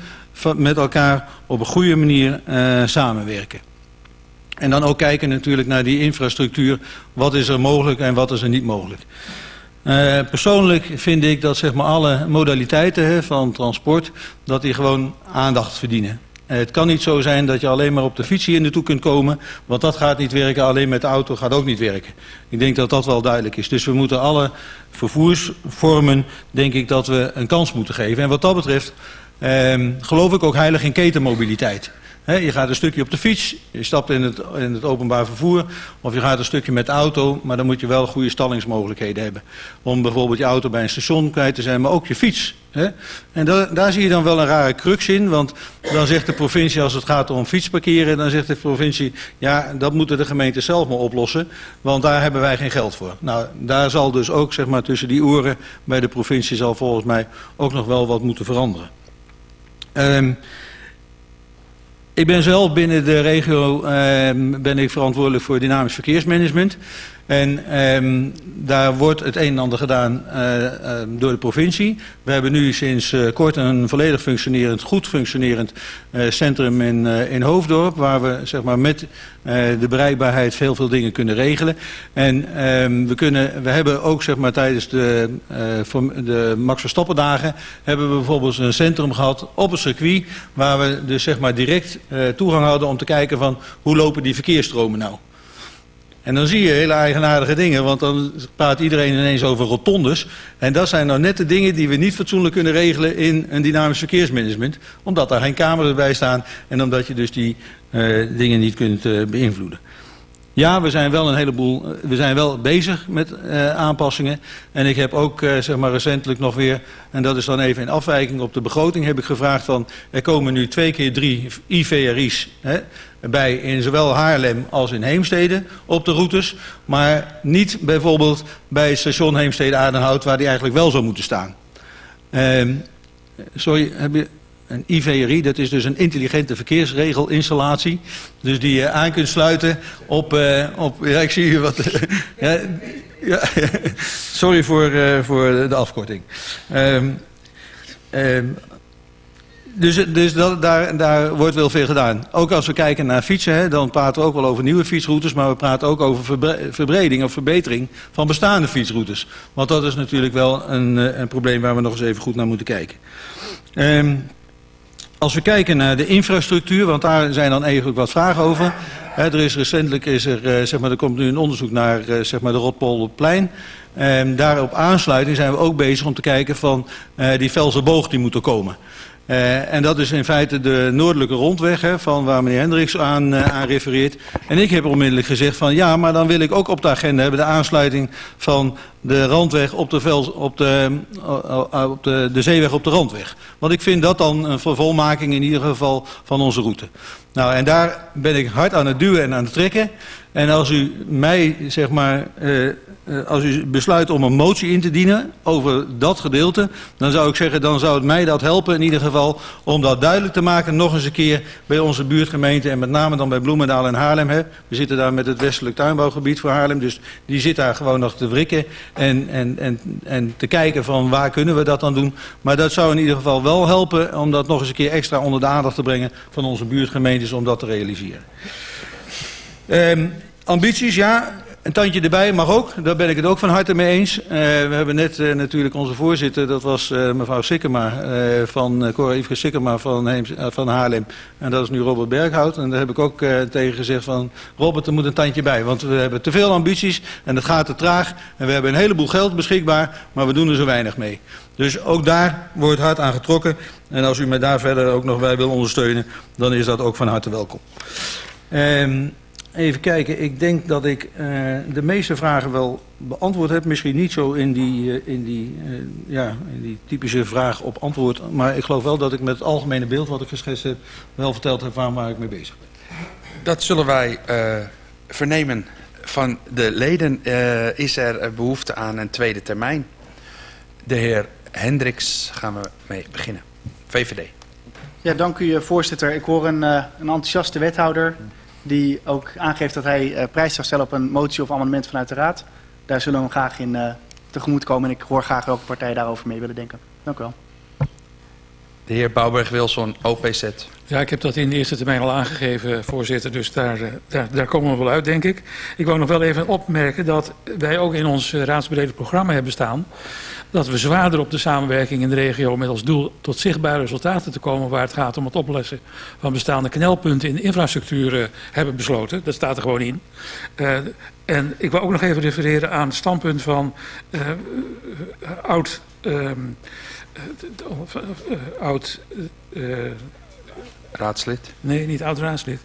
met elkaar op een goede manier uh, samenwerken. En dan ook kijken natuurlijk naar die infrastructuur. Wat is er mogelijk en wat is er niet mogelijk. Uh, persoonlijk vind ik dat zeg maar, alle modaliteiten hè, van transport, dat die gewoon aandacht verdienen. Uh, het kan niet zo zijn dat je alleen maar op de fiets hier naartoe kunt komen, want dat gaat niet werken. Alleen met de auto gaat ook niet werken. Ik denk dat dat wel duidelijk is. Dus we moeten alle vervoersvormen, denk ik, dat we een kans moeten geven. En wat dat betreft uh, geloof ik ook heilig in ketenmobiliteit. Je gaat een stukje op de fiets, je stapt in het, in het openbaar vervoer of je gaat een stukje met de auto, maar dan moet je wel goede stallingsmogelijkheden hebben. Om bijvoorbeeld je auto bij een station kwijt te zijn, maar ook je fiets. En da daar zie je dan wel een rare crux in, want dan zegt de provincie als het gaat om fietsparkeren, dan zegt de provincie, ja dat moeten de gemeenten zelf maar oplossen, want daar hebben wij geen geld voor. Nou, daar zal dus ook zeg maar tussen die oren bij de provincie zal volgens mij ook nog wel wat moeten veranderen. Um, ik ben zelf binnen de regio uh, ben ik verantwoordelijk voor dynamisch verkeersmanagement. En um, daar wordt het een en ander gedaan uh, uh, door de provincie. We hebben nu sinds uh, kort een volledig functionerend, goed functionerend centrum in, in Hoofddorp. Waar we zeg maar, met de bereikbaarheid veel, veel dingen kunnen regelen. En um, we, kunnen, we hebben ook zeg maar, tijdens de, de Max Verstappen dagen hebben we bijvoorbeeld een centrum gehad op het circuit. Waar we dus zeg maar, direct toegang hadden om te kijken van hoe lopen die verkeersstromen nou. En dan zie je hele eigenaardige dingen, want dan praat iedereen ineens over rotondes. En dat zijn nou net de dingen die we niet fatsoenlijk kunnen regelen in een dynamisch verkeersmanagement. Omdat daar geen camera's bij staan en omdat je dus die uh, dingen niet kunt uh, beïnvloeden. Ja, we zijn wel een heleboel, eh, we zijn wel bezig met aanpassingen. En ik heb ook zeg maar recentelijk nog weer, en dat is dan even in afwijking op de begroting, heb ik gevraagd van, er komen nu twee keer drie IVRI's hè, bij in zowel Haarlem als in Heemstede op de routes. Maar niet bijvoorbeeld bij station Heemstede-Adenhout, waar die eigenlijk wel zou moeten staan. Uh, sorry, heb je een IVRI, dat is dus een intelligente verkeersregelinstallatie. Dus die je aan kunt sluiten op... Uh, op ja, ik zie wat... ja, ja, sorry voor, uh, voor de afkorting. Um, dus dus dat, daar, daar wordt wel veel gedaan. Ook als we kijken naar fietsen, hè, dan praten we ook wel over nieuwe fietsroutes... maar we praten ook over verbreding of verbetering van bestaande fietsroutes. Want dat is natuurlijk wel een, een probleem waar we nog eens even goed naar moeten kijken. Um, als we kijken naar de infrastructuur, want daar zijn dan eigenlijk wat vragen over. Er is recentelijk is er, uh, zeg maar, er komt nu een onderzoek naar uh, zeg maar de Rotpolderplein. Um, daarop aansluiting zijn we ook bezig om te kijken van uh, die Velserboog die moet er komen. Uh, en dat is in feite de noordelijke rondweg hè, van waar meneer Hendricks aan, uh, aan refereert. En ik heb onmiddellijk gezegd van ja, maar dan wil ik ook op de agenda hebben de aansluiting van de randweg op de, op de, uh, op de, de zeeweg op de randweg. Want ik vind dat dan een vervolmaking in ieder geval van onze route. Nou, en daar ben ik hard aan het duwen en aan het trekken. En als u mij, zeg maar, uh, als u besluit om een motie in te dienen over dat gedeelte, dan zou ik zeggen, dan zou het mij dat helpen in ieder geval om dat duidelijk te maken nog eens een keer bij onze buurtgemeente en met name dan bij Bloemendaal en Haarlem. Hè. We zitten daar met het westelijk tuinbouwgebied voor Haarlem, dus die zit daar gewoon nog te wrikken en, en, en, en te kijken van waar kunnen we dat dan doen. Maar dat zou in ieder geval wel helpen om dat nog eens een keer extra onder de aandacht te brengen van onze buurtgemeentes om dat te realiseren. Um, ambities, ja. een tandje erbij mag ook, daar ben ik het ook van harte mee eens. Uh, we hebben net uh, natuurlijk onze voorzitter, dat was uh, mevrouw Sikkema van Cora Yves Sikkema van, van Haarlem. En dat is nu Robert Berghout. En daar heb ik ook tegen gezegd van Robert, er moet een tandje bij. Want we hebben te veel ambities en het gaat te traag. En we hebben een heleboel geld beschikbaar, maar we doen er zo weinig mee. Dus ook daar wordt hard aan getrokken. En als u mij daar verder ook nog bij wil ondersteunen, dan is dat ook van harte welkom. Um, Even kijken, ik denk dat ik uh, de meeste vragen wel beantwoord heb. Misschien niet zo in die, uh, in, die, uh, ja, in die typische vraag op antwoord. Maar ik geloof wel dat ik met het algemene beeld wat ik geschetst heb... wel verteld heb waar, waar ik mee bezig ben. Dat zullen wij vernemen van de leden. is er behoefte aan een tweede termijn? De heer Hendricks gaan we mee beginnen. VVD. Ja, dank u voorzitter. Ik hoor een, een enthousiaste wethouder die ook aangeeft dat hij uh, prijs zou stellen op een motie of amendement vanuit de Raad. Daar zullen we hem graag in uh, tegemoet komen en ik hoor graag welke partijen daarover mee willen denken. Dank u wel. De heer Bouwberg-Wilson, OPZ. Ja, ik heb dat in de eerste termijn al aangegeven, voorzitter. Dus daar, eh, daar, daar komen we wel uit, denk ik. Ik wou nog wel even opmerken dat wij ook in ons raadsbreed programma hebben staan dat we zwaarder op de samenwerking in de regio met als doel tot zichtbare resultaten te komen waar het gaat om het oplossen van bestaande knelpunten in de infrastructuur uh, hebben besloten. Dat staat er gewoon in. Uh, en ik wil ook nog even refereren aan het standpunt van uh, oud, um, oud raadslid? Nee, niet oud raadslid.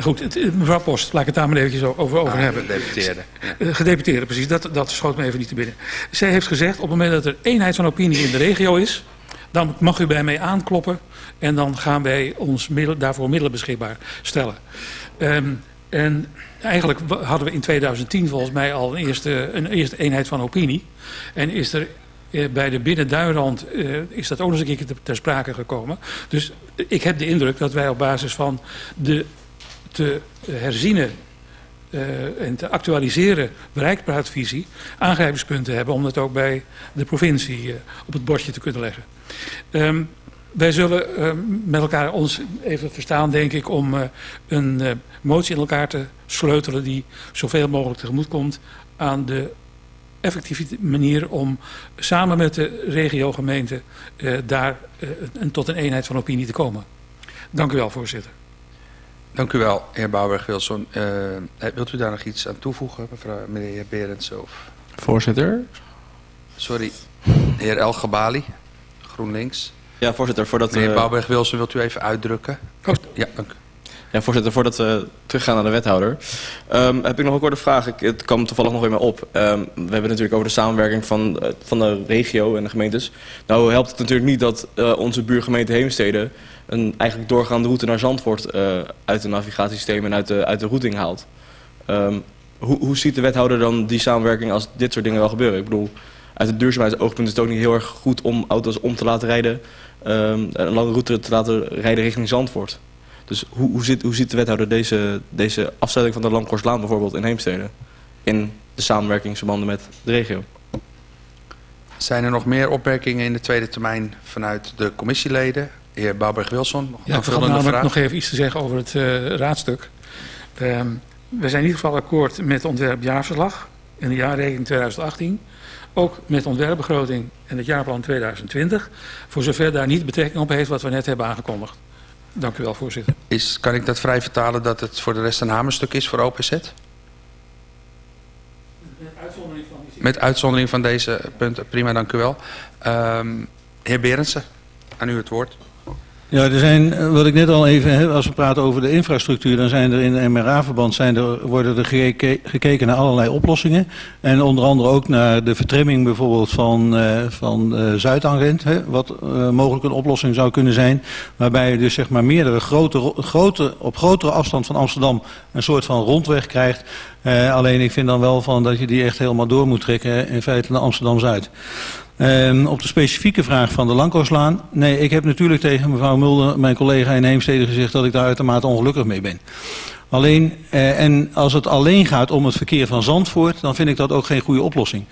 Goed, het, mevrouw Post, laat ik het daar maar eventjes over, over ah, hebben. Gedeputeerde. Ja. Gedeputeerde, precies. Dat, dat schoot me even niet te binnen. Zij heeft gezegd, op het moment dat er eenheid van opinie in de regio is... dan mag u bij mij aankloppen en dan gaan wij ons middel, daarvoor middelen beschikbaar stellen. Um, en eigenlijk hadden we in 2010 volgens mij al een eerste, een eerste eenheid van opinie. En is er bij de binnenduinrand is dat ook nog eens een keer ter sprake gekomen. Dus ik heb de indruk dat wij op basis van de te herzienen uh, en te actualiseren bereikbaarheidsvisie aangrijpingspunten hebben om dat ook bij de provincie uh, op het bordje te kunnen leggen. Um, wij zullen uh, met elkaar ons even verstaan, denk ik, om uh, een motie in elkaar te sleutelen die zoveel mogelijk tegemoet komt aan de effectieve manier om samen met de regiogemeente daar tot een eenheid van opinie te komen. Dank u wel, voorzitter. Dank u wel, heer Bouwberg-Wilson. Uh, wilt u daar nog iets aan toevoegen, mevrouw, meneer Berends? Of... Voorzitter. Sorry, heer El Gabali, GroenLinks. Ja, voorzitter. Voordat, meneer uh... Bouwberg-Wilson, wilt u even uitdrukken? Oh. Ja, dank u. Ja, voorzitter, voordat we teruggaan naar de wethouder, um, heb ik nog een korte vraag. Ik, het kwam toevallig nog weer op. Um, we hebben het natuurlijk over de samenwerking van, uh, van de regio en de gemeentes. Nou helpt het natuurlijk niet dat uh, onze buurgemeente Heemstede een eigenlijk doorgaande route naar Zandvoort uh, uit het navigatiesysteem en uit de, uit de routing haalt. Um, hoe, hoe ziet de wethouder dan die samenwerking als dit soort dingen wel gebeuren? Ik bedoel, uit het duurzaamheidsoogpunt is het ook niet heel erg goed om auto's om te laten rijden, een lange route te laten rijden richting Zandvoort. Dus hoe, hoe, zit, hoe ziet de wethouder deze, deze afstelling van de Landkorslaan bijvoorbeeld in Heemstede? In de samenwerkingsverbanden met de regio? Zijn er nog meer opmerkingen in de tweede termijn vanuit de commissieleden? Heer Bouwberg-Wilson, nog ja, namelijk nog even iets te zeggen over het uh, raadstuk. Uh, we zijn in ieder geval akkoord met het ontwerpjaarverslag en de jaarrekening 2018. Ook met de ontwerpbegroting en het jaarplan 2020. Voor zover daar niet betrekking op heeft wat we net hebben aangekondigd. Dank u wel, voorzitter. Is, kan ik dat vrij vertalen dat het voor de rest een hamerstuk is voor OPZ? Met uitzondering van, Met uitzondering van deze punten. Prima, dank u wel. Um, heer Berendsen, aan u het woord. Ja, er zijn, eh, wat ik net al even, als we praten over de infrastructuur, dan zijn er in de MRA-verband er, worden er gekeken naar allerlei oplossingen. En onder andere ook naar de vertrimming bijvoorbeeld van, uh, van Zuidangent, hè, wat mogelijk een oplossing zou kunnen zijn. Waarbij je dus zeg maar meerdere grote, grote, op grotere afstand van Amsterdam een soort van rondweg krijgt. Alleen ik vind dan wel van dat je die echt helemaal door moet trekken, in feite naar Amsterdam-Zuid. Um, op de specifieke vraag van de Lankooslaan. Nee, ik heb natuurlijk tegen mevrouw Mulder, mijn collega in Heemstede, gezegd dat ik daar uitermate ongelukkig mee ben. Alleen, eh, en als het alleen gaat om het verkeer van Zandvoort, dan vind ik dat ook geen goede oplossing.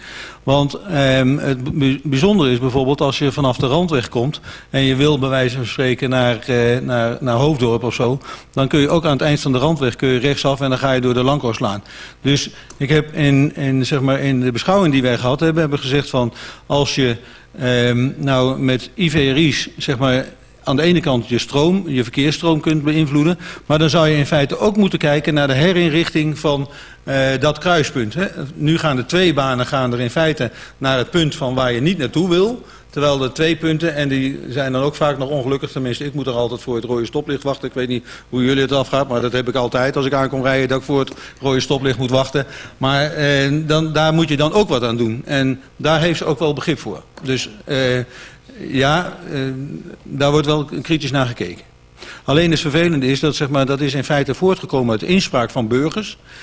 Want eh, het bijzondere is bijvoorbeeld als je vanaf de randweg komt en je wil bij wijze van spreken naar, eh, naar, naar Hoofddorp of zo, dan kun je ook aan het eind van de randweg kun je rechtsaf en dan ga je door de Langkoorslaan. Dus ik heb in, in, zeg maar in de beschouwing die wij gehad hebben, hebben gezegd van als je eh, nou met IVRI's zeg maar aan de ene kant je stroom, je verkeersstroom kunt beïnvloeden. Maar dan zou je in feite ook moeten kijken naar de herinrichting van uh, dat kruispunt. Hè. Nu gaan de twee banen gaan er in feite naar het punt van waar je niet naartoe wil. Terwijl de twee punten, en die zijn dan ook vaak nog ongelukkig, tenminste ik moet er altijd voor het rode stoplicht wachten. Ik weet niet hoe jullie het afgaat, maar dat heb ik altijd als ik aankom rijden, dat ik voor het rode stoplicht moet wachten. Maar eh, dan, daar moet je dan ook wat aan doen. En daar heeft ze ook wel begrip voor. Dus eh, ja, uh, daar wordt wel kritisch naar gekeken. Alleen het vervelende is dat zeg maar, dat is in feite voortgekomen uit inspraak van burgers.